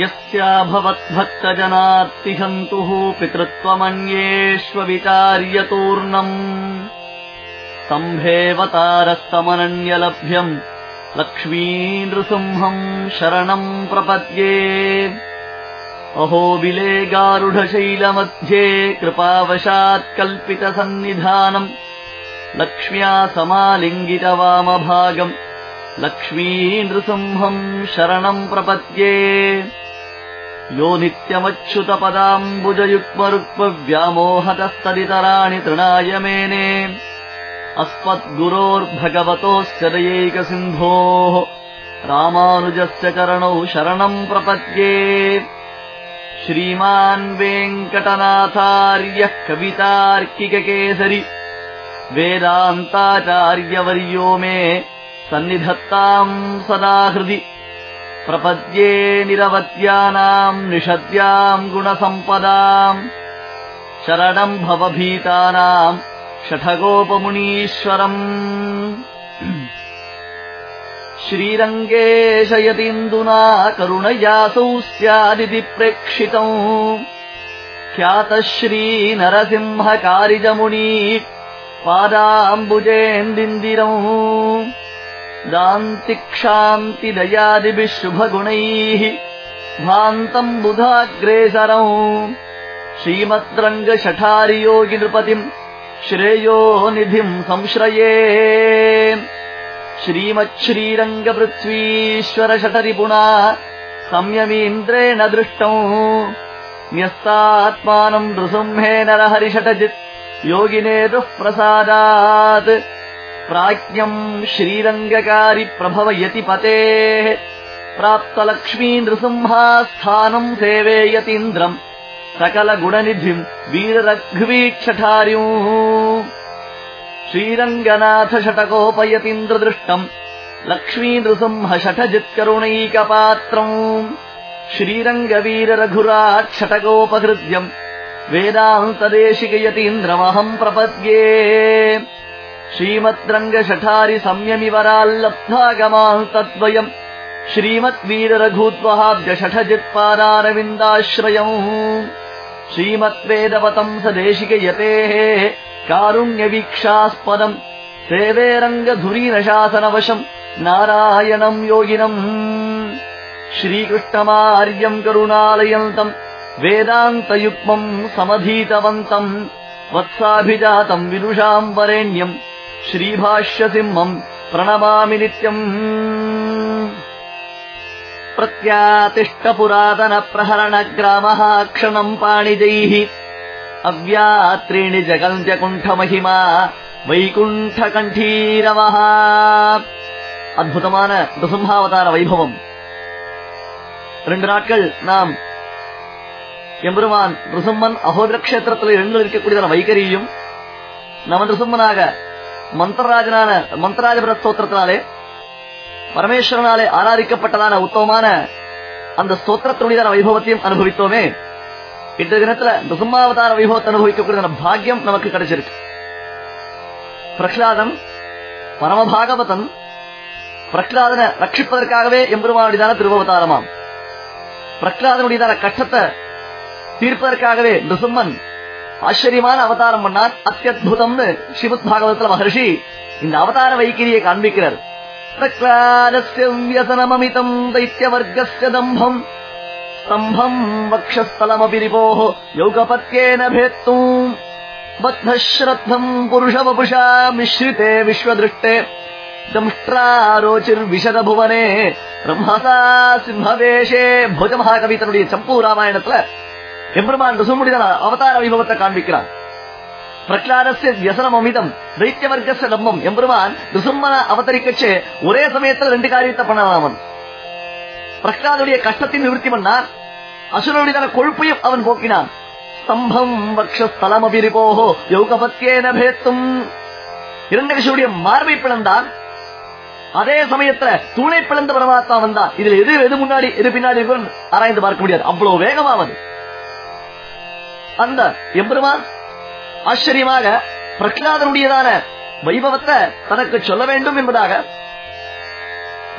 यस्याभवद्भक्तजनात्तिहन्तुः पितृत्वमन्येष्वविचार्यतूर्णम् स्तम्भेऽवतारस्तमनन्यलभ्यम् लक्ष्मीनृसिंहम् शरणम् प्रपद्ये। अहो बिले गारुढशैलमध्ये कृपावशात् कल्पितसन्निधानम् लक्ष्म्या समालिङ्गितवामभागम् लक्ष्मीनृसिंहम् शरणम् प्रपद्ये यो नित्यमच्युतपदाम्बुजयुग्मरुक्मव्यामोहतस्तदितराणि तृणाय मेने। अस्मद्गुरोर्भगवतोऽस्य दयैकसिन्धोः। रामानुजस्य चरणौ शरणम् प्रपद्ये। श्रीमान् वेङ्कटनाथार्यः कवितार्किककेसरि। वेदान्ताचार्यवर्यो मे सन्निधत्ताम् सदा हृदि प्रपद्ये निरवत्यानाम् निषद्याम् गुणसम्पदाम् शरणम् भवभीतानाम् शठगोपमुनीश्वरम् श्रीरङ्गेशयतीन्दुना करुणयासौ स्यादिति प्रेक्षितौ। ख्यातः श्रीनरसिंहकारिजमुनी पादाम्बुजेन्दिन्दिरौ दान्तिक्षान्तिदयादिभिः शुभगुणैः भान्तम् बुधाग्रेसरौ श्रीमद्रङ्गशठारियोगिनृपतिम् श्रेयो निधिम् संश्रये। श्रीमच्छ्रीरङ्गपृथ्वीश्वरशठरिपुणा संयमीन्द्रेण दृष्टौ। न्यस्तात्मानम् नृसिंहे नरहरिषटजित् योगिनेतुः प्रसादात् प्राज्ञम् श्रीरङ्गकारि प्रभवयति पतेः। प्राप्तलक्ष्मी नृसिंहास्थानम् सेवेयतीन्द्रम् सकलगुणनिधिम् वीररघ्वीक्षठार्युः। श्रीरङ्गनाथ षटकोपयतीन्द्रदृष्टम् लक्ष्मी नृसिंह षठजित्करुणैकपात्रम् श्रीरङ्गवीररघुराट् षटकोपहृद्यम् वेदान्तदेशिकयतीन्द्रमहम् प्रपद्ये श्रीमद्रङ्गशठारि संयमिवराल्लब्धागमान्तद्वयम् श्रीमद्वीररघूत्वहाब्जषठजित्पादारविन्दाश्रयम् श्रीमद्वेदवतम् स देशिकयतेः कारुण्यवीक्षास्पदम् सेवे रङ्गधुरीनशासनवशम् नारायणम् योगिनम् श्रीकृष्णमार्यम् करुणालयन्तम् वेदान्तयुग्मम् समधीतवन्तम् वत्साभिजातम् विदुषाम् वरेण्यम् श्रीभाष्यसिंहम् प्रणमामि नित्यम्। प्रत्यातिष्ठपुरातनप्रहरणग्रामः क्षणम् पाणिजैः अव्यात्रीणि जगन्त्यकुण्ठमहिमा वैकुण्ठकण्ठीरवः। அற்புதமான நிருசிம்ஹாவதார प्रणमामिनित्यम् प्रत्यातिष्ठपुरातनप्रहरण अद्भुतमान नृसिंहावतारवैभवम् रम् यम्बुरुवान् नृसम्मन् अहोद्रक्षेत्रे कुडिता வைகரியும் நம நிருசிம்மனாக மந்திரராஜனான மந்திரராஜபுர ஸ்தோத்திரத்தினாலே பரமேஸ்வரனாலே ஆராதிக்கப்பட்டதான உத்தமமான அந்த ஸ்தோத்திரத்துடையதான வைபவத்தையும் அனுபவித்தோமே. இந்த தினத்துல நிருசிம்மாவதார வைபவத்தை அனுபவிக்கக்கூடிய பாக்கியம் நமக்கு கிடைச்சிருக்கு. பிரகலாதன் பரமபாகவதன் பிரகலாதனை ரட்சிப்பதற்காகவே எம்பெருமானுடையதான திருவவதாரமாம். பிரகலாதனுடையதான கஷ்டத்தை தீர்ப்பதற்காகவே நிருசிம்மன் ஆச்சரியமான அவதாரம் பண்ணார் அத்தியுதம்னு ஸ்ரீமத் பாகவதத்துல மகர்ஷி இந்த அவதார வைக்கிரியை காண்பிக்கிறார் பிரகலாதஸ்ய வியசனமமிதம் தைத்தியவர்க்கஸ்ய தம்பம் ஸ்தம்பம் வக்ஷஸ்தலமபி ரிபோः யோகபத்யேன भेत्तुम् बद्धश्रद्धम् पुरुषवपुषा मिश्रिते विश्वदृष्टे दंष्ट्रारोचिर्विशदभुवने பிரம்மசா சிம்மவேஷே போஜ மகாகவித்தனுடைய சம்பூ ராமாயணத்துல எம்பெருமான் ருசுமுடிதன அவதார வைபவத்தை காண்பிக்கிறான் பிரகலாதஸ்ய வியசனம் அமிதம் தைத்திய வர்க்கஸ்ய தம்மம். எம்பெருமான் ருசும்மன அவதரிக்கச்சு ஒரே சமயத்துல ரெண்டு காரியத்தை பண்ணலாம் அவன். பிரகலாதுடைய கஷ்டத்தை நிவர்த்தி பண்ணான். அசுரனுடைய கொழுப்பையும் அவன் போக்கினான். ஸ்தம்பம் வக்ஷஸ்தலம் அபிரிபோஹோ யோகபத்தியேன பேத்தும் இரண்டகசுடைய மார்பை பிளந்தான். அதே சமயத்துல தூணை பிளந்த பரமாத்மா வந்தான். இதுல எது எது முன்னாடி எது பின்னாடி இருக்குன்னு ஆராய்ந்து பார்க்க முடியாது. அவ்வளவு வேகமாவது. அந்த எம்பெருமான் ஆச்சரியமாக பிரகலாதனுடையதான வைபவத்தை தனக்கு சொல்ல வேண்டும் என்பதாக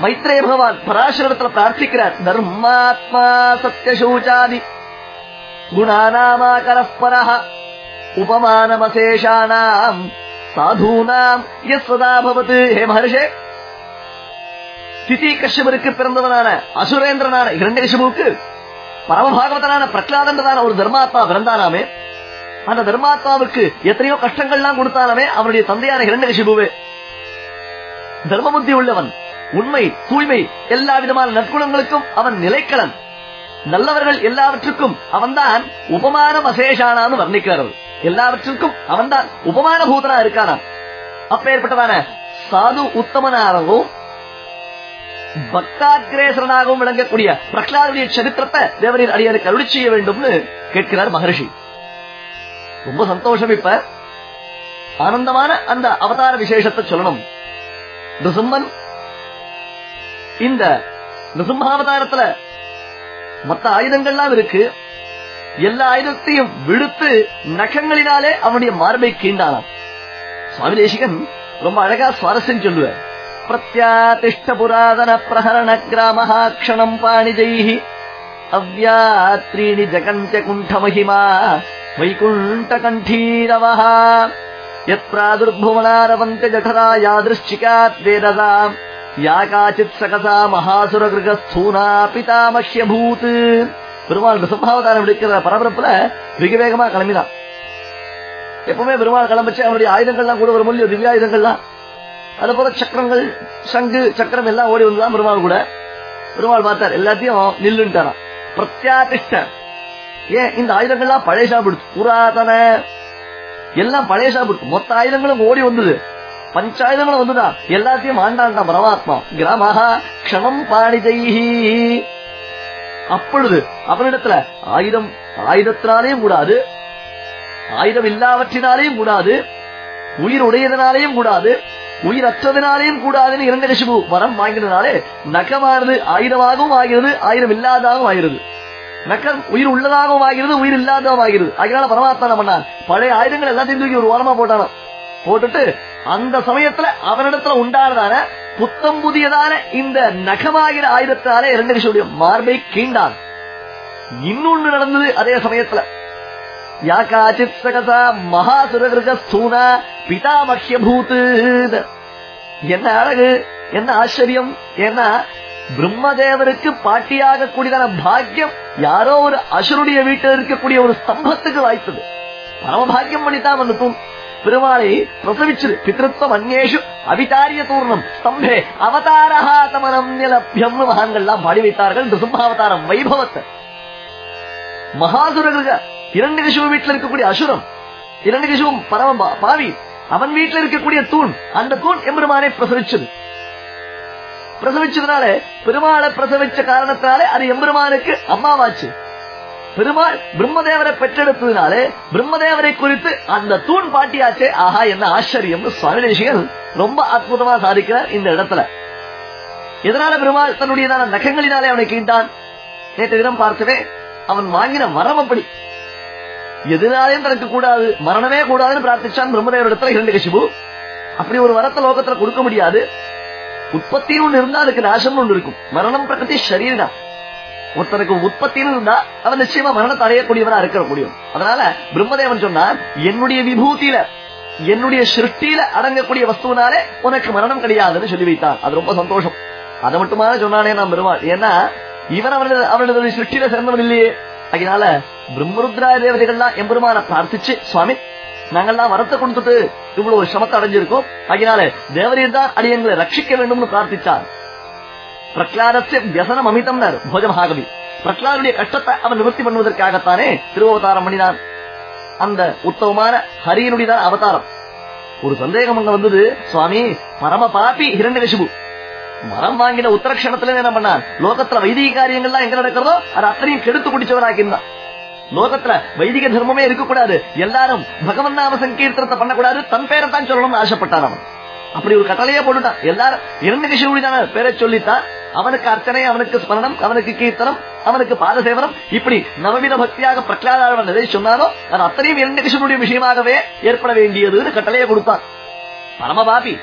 மைத்ரே பகவான் பராசரத்தில் பிரார்த்திக்கிறார். தர்மாத்மா சத்தியசூச்சாதி குணாநாமா குணாநாமாகரப்பரஹ உபமானமசேஷானாம் சாதூனாம் யஸ்வதா பவத்து ஹே மகர்ஷே திதி கஷ்யபருக்கு பிறந்தவனான அசுரேந்திரனான இரண்டகசிபுக்கு பரமபாகவதனான பிரகலாதன்றதான ஒரு தர்மாத்மா பிறந்தானாமே அந்த தர்மாத்மாவுக்கு எத்தனையோ கஷ்டங்கள்லாம் கொடுத்தானவே அவனுடைய தந்தையான இரண்டகசிபுவே தர்ம புத்தி உள்ளவன் உண்மை தூய்மை எல்லா விதமான நற்குணங்களுக்கும் அவன் நிலைக்களன் நல்லவர்கள் எல்லாவற்றுக்கும் அவன்தான் உபமானம் அசேஷானான்னு வர்ணிக்கிறார் எல்லாவற்றுக்கும் அவன்தான் உபமான பூதனா இருக்கானாம். அப்பேற்பட்டதான சாது உத்தமனாகவும் பக்தாகிரேசரனாகவும் விளங்கக்கூடிய பிரகலாதுடைய சரித்திரத்தை தேவரின் அடியாருக்கு அருளி செய்ய வேண்டும்னு கேட்கிறார் மகர்ஷி. ரொம்ப சந்தோஷம் இப்ப. ஆனந்தமான அந்த அவதார விசேஷத்தை சொல்லணும். நிருசிம்மன் இந்த நிருசிம்மாவதாரத்துல மத்த ஆயுதங்கள்லாம் இருக்கு. எல்லா ஆயுதத்தையும் விடுத்து நகங்களினாலே அவனுடைய மார்பை கீண்டானான். சுவாமி தேசிகன் ரொம்ப அழகா சுவாரஸ்யம் சொல்லுவார். பிரத்யாதிஷ்ட புராதன பிரகரண கிராம க்ஷணம் பாணிஜைஹி அவ்யாத்ரீணி ஜகந்திய குண்ட மகிமா வைகுண்ட கண்டீரவः யத்ராதுர்புவனாரவந்த ஜఠரா யாதிருஷ்டிகாத் வேததாம் யா காச்சித் சகசா மகாசுர கிருகஸ்தூனா பிதாமஹ்யபூத் பெருமாள் ரிசம்பாவதாரம் எடுக்கிற பரபரப்புல மிக வேகமா கிளம்பினான். எப்பவுமே பெருமாள் கிளம்பிச்சு அவனுடைய ஆயுதங்கள்லாம் கூட வரும் இல்லையோ திவ்ய ஆயுதங்கள்லாம் அது போல சக்கரங்கள் சங்கு சக்கரம் எல்லாம் ஓடி வந்துதான் பெருமாள் கூட. பெருமாள் பார்த்தார் எல்லாத்தையும் நில்லுன்ட்டாராம். பிரத்யாதிஷ்ட. ஏன்? இந்த ஆயுதங்கள்லாம் பழைய சாப்பிடுச்சு புராதன. எல்லாம் பழைய சாப்பிடுச்சு மொத்த ஆயுதங்களும் ஓடி வந்தது. பஞ்சாயுதங்களும் வந்துதான் எல்லாத்தையும் ஆண்டாண்டா பரமாத்மா. கிராமஹா கஷணம் பாணிதைஹி அப்பொழுது அவனிடத்துல ஆயுதம் ஆயுதத்தினாலேயும் கூடாது. ஆயுதம் இல்லாவற்றினாலேயும் கூடாது. உயிர் உடையதனாலேயும் கூடாது. உயிர் கூடாதுன்னு இரண்டு கசிபு வரம் வாங்கினதுனாலே நகமானது ஆயுதமாகவும் ஆகிறது ஆயுதம் இல்லாதாகவும் ஆகிறது. நக்கம் உயிர் உள்ளதாகவும் ஆகிறது உயிர் இல்லாதவும் ஆகிறது. அதனால பரமாத்மா என்ன பண்ணான்? பழைய ஆயுதங்கள் எல்லாத்தையும் தூக்கி ஒரு ஓரமா போட்டானோ போட்டுட்டு அந்த சமயத்துல அவனிடத்துல உண்டானதான புத்தம் புதியதான இந்த நகமாகிற ஆயுதத்தினாலே இரண்டு கசிவுடைய மார்பை கீண்டான். இன்னொன்னு நடந்தது அதே சமயத்துல. யாக்காச்சித் சகசா மகாசுரகிருக ஸ்தூனா பூத்து என்ன அழகு என்ன ஆச்சரியம் ஏன்னா பிரம்மதேவருக்கு பாட்டியாக கூடியதான பாக்கியம் யாரோ ஒரு அசுருடைய வீட்டில் இருக்கக்கூடிய ஒரு ஸ்தம்பத்துக்கு வாய்த்தது. பரமபாக்கியம் பண்ணித்தான் வந்து தூண் பெருமாளை பிரசவிச்சது பித்ருத்வம் அந்நேஷு அவிதாரிய தூர்ணம். ஸ்தம்பே அவதாரஹா தமனம் நிலபியம் மகான்கள் எல்லாம் பாடி வைத்தார்கள். நிருசிம்மாவதாரம் வைபவத்தை. மகாசுரகிருக இரண்டு கசிவு வீட்டில் இருக்கக்கூடிய அசுரம் இரண்டு கசிவும் பரம பாவி அவன் வீட்டில் இருக்கக்கூடிய தூண் அந்த தூண் எம்பெருமானை பிரசவிச்சது. பிரசவிச்சதுனால பெருமாளை பிரசவிச்ச காரணத்தினாலே அது எம்பெருமானுக்கு அம்மாவாச்சு. பெருமாள் பிரம்மதேவரை பெற்றெடுத்ததுனால பிரம்மதேவரை குறித்து அந்த தூண் பாட்டியாச்சே ஆஹா என்ன ஆச்சரியம் சுவாமி தேசிகன் ரொம்ப அற்புதமா சாதிக்கிறார் இந்த இடத்துல. எதனால பெருமாள் தன்னுடையதான நகங்களினாலே அவனை கீண்டான் நேற்று தினம் பார்த்தவே அவன் வாங்கின மரம் அப்படி. எதனாலையும் தனக்கு கூடாது மரணமே கூடாதுன்னு பிரார்த்திச்சான் பிரம்மதேவர் இடத்துல இரண்டு கசிபு அப்படி ஒரு வரத்தை லோகத்துல கொடுக்க முடியாது. உற்பத்தின்னு ஒண்ணு இருந்தா அதுக்கு நாசம் ஒண்ணு இருக்கும். மரணம் பிரகதி சரீரா ஒருத்தனுக்கு உற்பத்தின்னு இருந்தா அவன் நிச்சயமா மரணத்தை அடையக்கூடியவனா இருக்க முடியும். அதனால பிரம்மதேவன் சொன்னான் என்னுடைய விபூதியில என்னுடைய சிருஷ்டியில அடங்கக்கூடிய வஸ்துனாலே உனக்கு மரணம் கிடையாதுன்னு சொல்லி வைத்தான் அது ரொம்ப சந்தோஷம். அதை மட்டுமா சொன்னானே நான் பெருமாள். ஏன்னா இவன் அவனது அவனது சிருஷ்டியில சிறந்தவன் இல்லையே. அதனால பிரம்மருத்ரா தேவதைகள்லாம் எம்பெருமான பிரார்த்திச்சு சுவாமி நாங்கெல்லாம் வரத்தை கொடுத்துட்டு இவ்வளவு ஒரு சிரமத்தை அடைஞ்சிருக்கோம். அதனால தேவரீர் தான் அடியங்களை ரட்சிக்க வேண்டும்னு பிரார்த்திச்சார். பிரகலாதத்தை வியசனம் அமிதம்னார் போஜமஹாகவி. பிரகலாதுடைய கஷ்டத்தை அவன் நிவர்த்தி பண்ணுவதற்காகத்தானே திருவவதாரம் பண்ணினான் அந்த உத்தமமான ஹரியனுடையதான் அவதாரம். ஒரு சந்தேகம் அங்க வந்தது சுவாமி பரம பாபி இரண்டு மரம் வாங்கின உத்தரக்ஷணத்துல என்ன பண்ணான் லோகத்துல வைதிக காரியங்கள்லாம் எங்க நடக்கிறதோ அது அத்தனையும் கெடுத்து குடிச்சவனாக்கின்றான் லோகத்துல வைதிக தர்மமே இருக்கக்கூடாது. எல்லாரும் பகவன் நாம சங்கீர்த்தனத்தை பண்ணக்கூடாது. தன் பேரை தான் சொல்லணும்னு ஆசைப்பட்டான் அவன். அப்படி ஒரு கட்டளையே போட்டுட்டான். எல்லாரும் இரண்டு கிஷோடிதான பேரை சொல்லித்தான் அவனுக்கு அர்ச்சனை அவனுக்கு ஸ்மரணம் அவனுக்கு கீர்த்தனம் அவனுக்கு பாதசேவனம். இப்படி நவவித பக்தியாக பிரகலாதாரவன் எதை சொன்னாரோ அது அத்தனையும் இரண்டு கிஷனுடைய விஷயமாகவே ஏற்பட வேண்டியதுன்னு கட்டளையை கொடுத்தான். பரமபாபி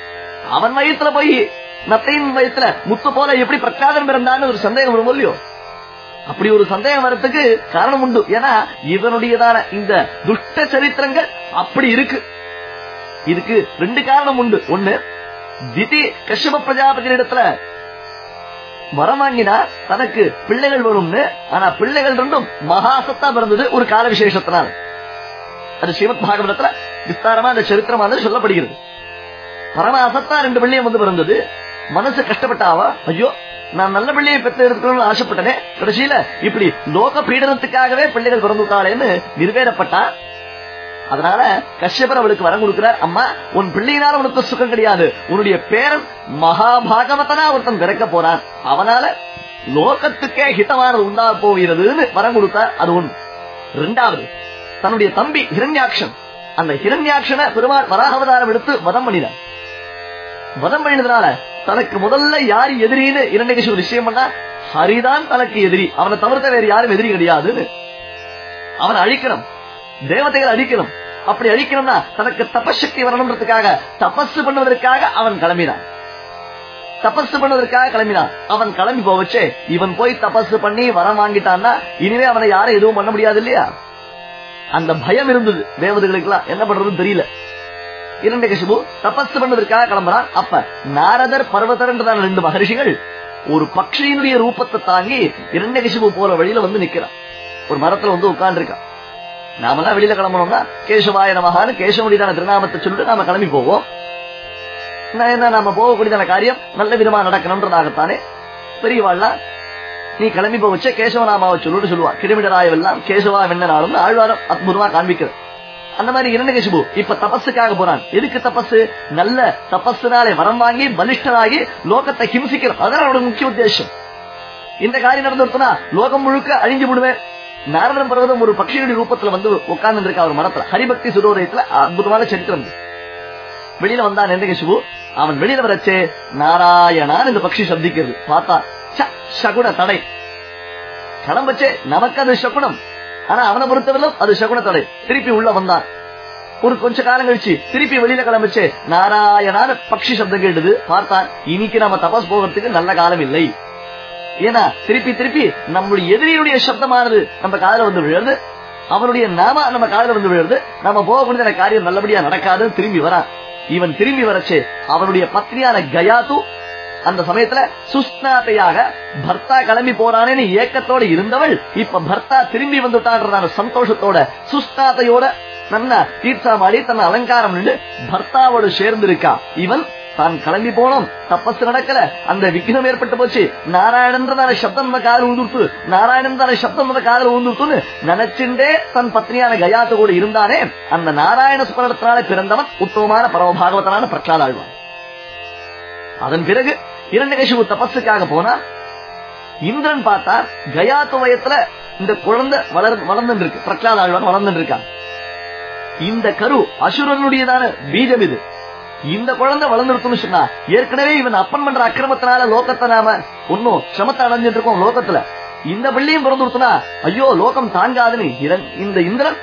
அவன் வயிற்றுல போய் நத்தையின் வயசுல முத்து போல எப்படி பிரச்சாதம் பிறந்தான்னு ஒரு சந்தேகம் வரும் இல்லையோ? அப்படி ஒரு சந்தேகம் வரத்துக்கு காரணம் உண்டு. ஏன்னா இவனுடையதான இந்த துஷ்ட சரித்திரங்கள் அப்படி இருக்கு. இதுக்கு ரெண்டு காரணம் உண்டு. ஒண்ணு திதி கஷ்யப பிரஜாபதியிடத்துல மரம் வாங்கினா தனக்கு பிள்ளைகள் வரும்னு. ஆனா பிள்ளைகள் ரெண்டும் மகாசத்தா பிறந்தது ஒரு கால விசேஷத்தினால் அது ஸ்ரீமத் பாகவதத்துல விஸ்தாரமா அந்த சரித்திரமானது சொல்லப்படுகிறது. பரமாசத்தா ரெண்டு பிள்ளையும் வந்து பிறந்தது. மனசு கஷ்டப்பட்டாவா? ஐயோ நான் நல்ல பிள்ளையை பெற்று ஆசைப்பட்டனே. கடைசியில இப்படி லோக பீடனத்துக்காகவே பிள்ளைகள் பிறந்துட்டாளேன்னு நிர்வேதப்பட்டா அதனால கஷ்யபர் அவளுக்கு வரம் கொடுக்கிறார். அம்மா உன் பிள்ளையினால உனக்கு சுகம் கிடையாது. உன்னுடைய பேரன் மகாபாகவதனா ஒருத்தன் பிறக்க போறான். அவனால லோகத்துக்கே ஹிதமானது உண்டா போகிறதுன்னு வரம் கொடுத்தார். அது ஒன்று ரெண்டாவது தன்னுடைய தம்பி ஹிரண்யாக்ஷன். அந்த ஹிரண்யாட்சனை பெருமாள் வராகவதாரம் எடுத்து வதம் பண்ணினார். வதம் பண்ணினதுனால தனக்கு முதல்ல யார் எதிரின்னு இரண்டு ஒரு விஷயம் பண்ணா ஹரிதான் தனக்கு எதிரி. அவனை தவிர்த்த வேற யாரும் எதிரி கிடையாதுன்னு. அவனை அழிக்கணும். தேவதைகளை அழிக்கணும். அப்படி அழிக்கணும்னா தனக்கு தபசக்தி வரணும்ன்றதுக்காக தபஸ் பண்ணுவதற்காக அவன் கிளம்பினான். தபஸ் பண்ணுவதற்காக கிளம்பினான். அவன் கிளம்பி போவச்சே இவன் போய் தபஸ் பண்ணி வரம் வாங்கிட்டான்னா இனிமே அவனை யாரும் எதுவும் பண்ண முடியாது இல்லையா? அந்த பயம் இருந்தது. தேவதைகளுக்கு எல்லாம் என்ன பண்றதுன்னு தெரியல. இரண்டு கசிபு. தபஸ் பண்ணதற்காக கிளம்புறான். அப்ப நாரதர் பர்வதர்ன்றதான ரெண்டு மகரிஷிகள் ஒரு பக்ஷியினுடைய ரூபத்தை தாங்கி இரண்டு கசிபு போற வழியில வந்து நிக்கிறான். ஒரு மரத்துல வந்து உட்கார்ந்து இருக்கான் நாமெல்லாம் வெளியில கிளம்பணும்னா கேசவாய நமகான்னு கேசவனுடையதான திருநாமத்தை சொல்லிட்டு நாம கிளம்பி போவோம். என்ன நாம போகக்கூடியதான காரியம்? நல்ல விதமா நடக்கணும்ன்றதாகத்தானே. பெரியவாள்லாம் நீ கிளம்பி போவச்ச கேசவநாமாவை சொல்லுன்னு சொல்லுவா. கிருமிடராயவெல்லாம் கேசவா வெண்ணனாலும் ஆழ்வாரம் அற்புதமா காண்பிக்கிறது. அந்த மாதிரி இரண்டகசிபு இப்ப தபஸுக்காக போறான். எதுக்கு தபஸ் நல்ல தபஸுனாலே வரம் வாங்கி பலிஷ்டனாகி லோகத்தை ஹிம்சிக்கிறோம். அதான் அவரோட முக்கிய உத்தேசம். இந்த காரியம் நடந்துருத்தனா லோகம் முழுக்க அழிஞ்சு விடுவேன். நாரதம் பர்வதம் ஒரு பக்ஷியுடைய ரூபத்துல வந்து உட்கார்ந்து இருக்கா ஒரு மரத்துல. ஹரிபக்தி சுரோதயத்துல அற்புதமான சரித்திரம் வெளியில வந்தான் நெந்தகசிபு அவன் வெளியில வரச்சே நாராயணான் இந்த பக்ஷி சப்திக்கிறது. பார்த்தா சகுண தடை. கிளம்பச்சே நமக்கு அது சகுணம் ஆனா அவனை பொறுத்தவரையிலும் அது சகுன தடை திருப்பி உள்ள வந்தான். ஒரு கொஞ்ச காலம் கழிச்சு திருப்பி வெளியில கிளம்பிச்சு நாராயணான பக்ஷி சப்தம் கேட்டது. பார்த்தான் இன்னைக்கு நம்ம தபஸ் போகிறதுக்கு நல்ல காலம் இல்லை. ஏன்னா திருப்பி திருப்பி நம்முடைய எதிரியுடைய சப்தமானது நம்ம காதல வந்து விழுது அவனுடைய நாம நம்ம காதல வந்து விழுது நம்ம போகக்கூடிய காரியம் நல்லபடியா நடக்காதுன்னு திரும்பி வரான். இவன் திரும்பி வரச்சே அவனுடைய பத்னியான கயாத்து அந்த சமயத்துல சுஷ்ணாத்தையாக பர்த்தா கிளம்பி போறானேன்னு ஏக்கத்தோட இருந்தவள் இப்ப பர்த்தா திரும்பி வந்துட்டான்றதான சந்தோஷத்தோட சுஸ்நாத்தையோட நன்னா தீர்த்தாமாடி தன் அலங்காரம் நின்று பர்த்தாவோடு சேர்ந்து இருக்கா இவன் தான் கிளம்பி போனோம் தப்பஸ் நடக்கல. அந்த விக்னம் ஏற்பட்டு போச்சு. நாராயணன்றதான சப்தம் நம்ம காதல் ஊந்துருத்து. நாராயணன் சப்தம் நம்ம காதல் ஊந்துருத்துன்னு நினைச்சுண்டே தன் பத்னியான கயாத்து கூட இருந்தானே. அந்த நாராயண ஸ்மரணத்தினால பிறந்தவன் உத்தமமான பரமபாகவதனான பிரச்சாதாழ்வான் அதன் பிறகு இரண்டு கசிவு தபஸுக்காக போனா இந்திரன் பார்த்தா கயா துவயத்துல இந்த குழந்தை வளர் வளர்ந்து இருக்கு பிரகலாத ஆழ்வான் வளர்ந்து இருக்கான் இந்த கரு அசுரனுடையதான பீஜம் இது. இந்த குழந்தை வளர்ந்துருக்குன்னு சொன்னா ஏற்கனவே இவன் அப்பன் பண்ற அக்கிரமத்தினால லோகத்தை நாம ஒன்னும் சிரமத்தை அடைஞ்சிட்டு இருக்கோம் லோகத்துல. இந்த பிள்ளையும் பிறந்துருத்துனா ஐயோ லோகம் தாங்காதுன்னு இந்த இந்திரன்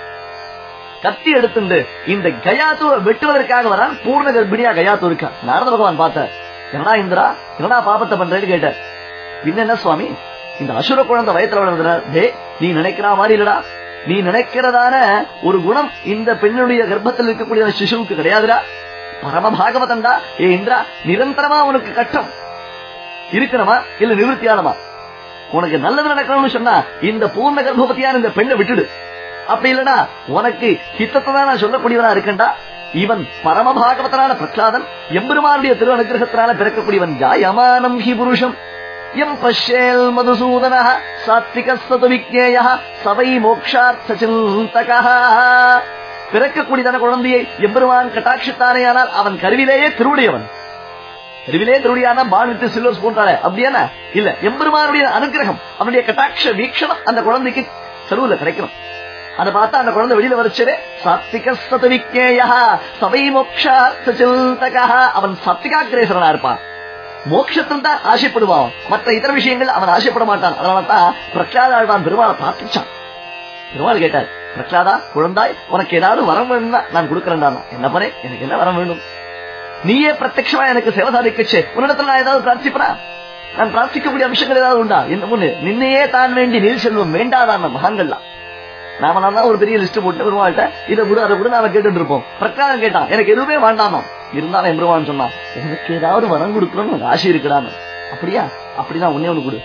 கத்தி எடுத்துண்டு இந்த கயாத்துவ வெட்டுவதற்காக வரான் பூர்ண கர்ப்பிணியா கயாத்து இருக்கா நாரத பகவான் பார்த்த என்னடா இந்திரா? என்னடா பாபத்தை பண்றேன்னு கேட்டார் பின்ன என்ன சுவாமி? இந்த அசுர குழந்தை வயத்துல வளர்ந்தன டே நீ நினைக்கிற மாதிரி இல்லடா. நீ நினைக்கிறதான ஒரு குணம் இந்த பெண்ணுடைய கர்ப்பத்தில் இருக்கக்கூடிய சிசுவுக்கு கிடையாதுடா. பரம பாகவதண்டா ஏ இந்திரா நிரந்தரமா உனக்கு கட்டம். இருக்கணுமா இல்ல நிவர்த்தியானமா? உனக்கு நல்லது நடக்கணும்னு சொன்னா இந்த பூர்ண கர்ப்பவதியான இந்த பெண்ணை விட்டுடு. அப்படி இல்லடா உனக்கு ஹித்தத்தை தான் நான் சொல்லக்கூடியவனா இருக்கண்டா இவன் பரம பாகவதனான பிரகலாதன் எம்பெருமானுடைய திரு அனுகிரகத்தினால பிறக்கக்கூடியவன் ஜாயமானம் ஹி புருஷம். எம் பஷ்யேல் மதுசூதன சாத்விக சதுவிக்னேய சவை மோக்ஷார்த்த சிந்தக பிறக்கக்கூடியதான குழந்தையை எம்பெருமான் கட்டாட்சித்தானேயானால் அவன் கருவிலேயே திருவுடையவன். கருவிலே பான் வித்து சில்வர் ஸ்பூன்றாளே அப்படியானா இல்ல எம்பெருமானுடைய அனுகிரகம் அவனுடைய கட்டாட்ச வீக்ஷணம் அந்த குழந்தைக்கு செலவுல கிடைக்கணும். அதை பார்த்தா அந்த குழந்தை வெளியில வரைச்சதே சாத்விக சதவிக்கேயா சபை மோக்ஷார்த்த சிந்தகா அவன் சத்திகாகிரேசரனா இருப்பான் மோட்சத்தில் தான் ஆசைப்படுவான் மற்ற இதர விஷயங்கள் அவன் ஆசைப்பட மாட்டான் அதனால தான் பிரகலாத ஆழ்வான் பெருமாளை பிரார்த்திச்சான் பெருமாள் கேட்டார் பிரக்லாதா குழந்தாய் உனக்கு ஏதாவது வரம் வேணும்னா நான் கொடுக்கறேன்டா என்ன பண்ணே எனக்கு என்ன வரம் வேணும் நீயே பிரத்யமா எனக்கு சேவை சாதிக்கச்சு உன்னிடத்துல நான் ஏதாவது பிரார்த்திப்பனா நான் பிரார்த்திக்கக்கூடிய அம்சங்கள் ஏதாவது உண்டா என்ன முன்னு நின்னையே தான் வேண்டி நீல் செல்வம் வேண்டாதான் மகான்கள்லாம் நாம நான் ஒரு பெரிய லிஸ்ட் போட்டு பெருமாள்கிட்ட இதை கூட அதை கூட நாம கேட்டுட்டு இருப்போம். பிரகாரம் கேட்டான். எனக்கு எதுவுமே வேண்டாமா? இருந்தாலும் எம்பெருமான் சொன்னான் எனக்கு ஏதாவது வரம் கொடுக்கணும்னு எனக்கு ஆசை இருக்குடான்னு அப்படியா? அப்படிதான் ஒன்னே ஒண்ணு கொடு.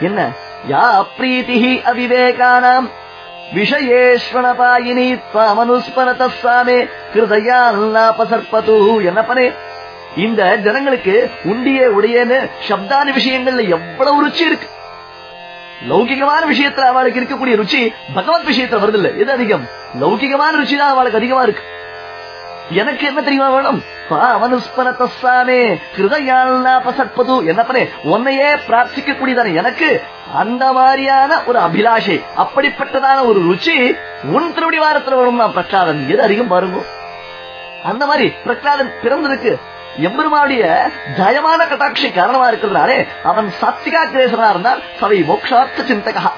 என்ன? யா அப்ரீதி அவிவேகானாம் விஷயேஸ்வனபாயினி தாமனுஸ்மரத சாமே கிருதயாபசற்பது என்னப்பனே இந்த ஜனங்களுக்கு உண்டியே உடையன்னு சப்தான விஷயங்கள்ல எவ்வளவு ருச்சி இருக்கு. லௌகிகமான விஷயத்துல அவளுக்கு இருக்கக்கூடிய ருச்சி பகவத் விஷயத்துல வருது இல்ல எது அதிகம்? லௌகிகமான ருச்சி தான் அவளுக்கு அதிகமா இருக்கு. எனக்கு என்ன தெரியுமா வேணும்? அவனுஸ்மரத்தாமே கிருதயாபசற்பது என்னப்பனே உன்னையே பிரார்த்திக்க கூடியதான எனக்கு அந்த மாதிரியான ஒரு அபிலாஷை அப்படிப்பட்டதான ஒரு ருச்சி உன் திருவடி வாரத்துல வரும் நான் பிரகலாதன் எது அதிகம் பாருங்க? அந்த மாதிரி பிரகலாதன் பிறந்ததுக்கு எம்பெருமாவுடைய ஜயமான கட்டாட்சி காரணமா இருக்கிறதுனாலே அவன் சாத்விகா கிரேசனா இருந்தால் சவை மோக்ஷார்த்த சிந்தகா.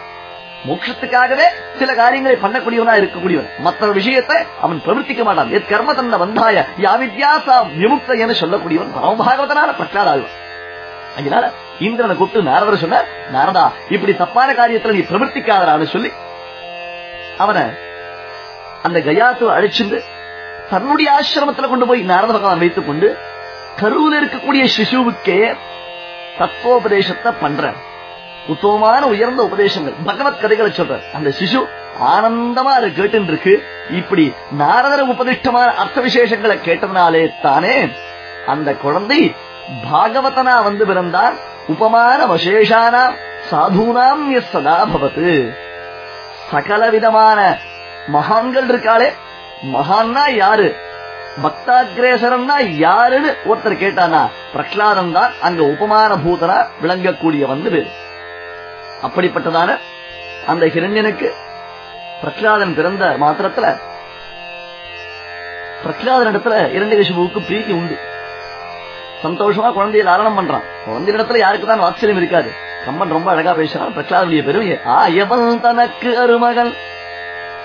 மோட்சத்துக்காகவே சில காரியங்களை பண்ணக்கூடியவனா இருக்கக்கூடியவன். மற்ற விஷயத்தை அவன் பிரவர்த்திக்க மாட்டான். எத் கர்ம தந்த வந்தாய யாவித்யாசாம் விமுக்த என சொல்லக்கூடியவன் பரமபாகவதனால பிரச்சாராழ்வன் அதனால இந்திரனை கூப்பிட்டு நாரதர் சொன்ன நாரதா இப்படி தப்பான காரியத்துல நீ பிரவர்த்திக்காதரான்னு சொல்லி. அவனை அந்த கயாத்து அழைச்சிருந்து தன்னுடைய ஆசிரமத்துல கொண்டு போய் நாரத பகவான் வைத்துக் கொண்டு கருவில் இருக்கக்கூடிய சிசுவுக்கே தத்துவோபதேசத்தை பண்ற உத்தமமான உயர்ந்த உபதேசங்கள். பகவத் கதைகளை சொல்ற அந்த சிசு ஆனந்தமா அதை கேட்டு இருக்கு இப்படி நாரதர உபதிஷ்டமான அர்த்த விசேஷங்களை கேட்டதுனாலே தானே அந்த குழந்தை பாகவதனா வந்து பிறந்தான் உபமான வசேஷானாம் சாதுனாம் எஸ் சதா பவத்து சகல விதமான மகான்கள் இருக்காளே. மகான்னா யாரு? பக்தாகிரேசரம்னா யாருன்னு ஒருத்தர் கேட்டானா பிரகலாதம் தான் அங்க உபமான பூதனா விளங்கக்கூடிய வந்து அப்படிப்பட்டதான அந்த ஹிரண்யனுக்கு பிரகலாதன் பிறந்த மாத்திரத்துல பிரகலாதன் இடத்துல இரண்டு பிரீத்தி உண்டு. சந்தோஷமா குழந்தையை லாரணம் பண்றான். குழந்தை இடத்துல யாருக்கு தான் வாத்சல்யம் இருக்காது. கம்மன் ரொம்ப அழகா பேசுறான். பிரகலாதனுடைய பெருமையை ஆயவன் தனக்கு அருமகன்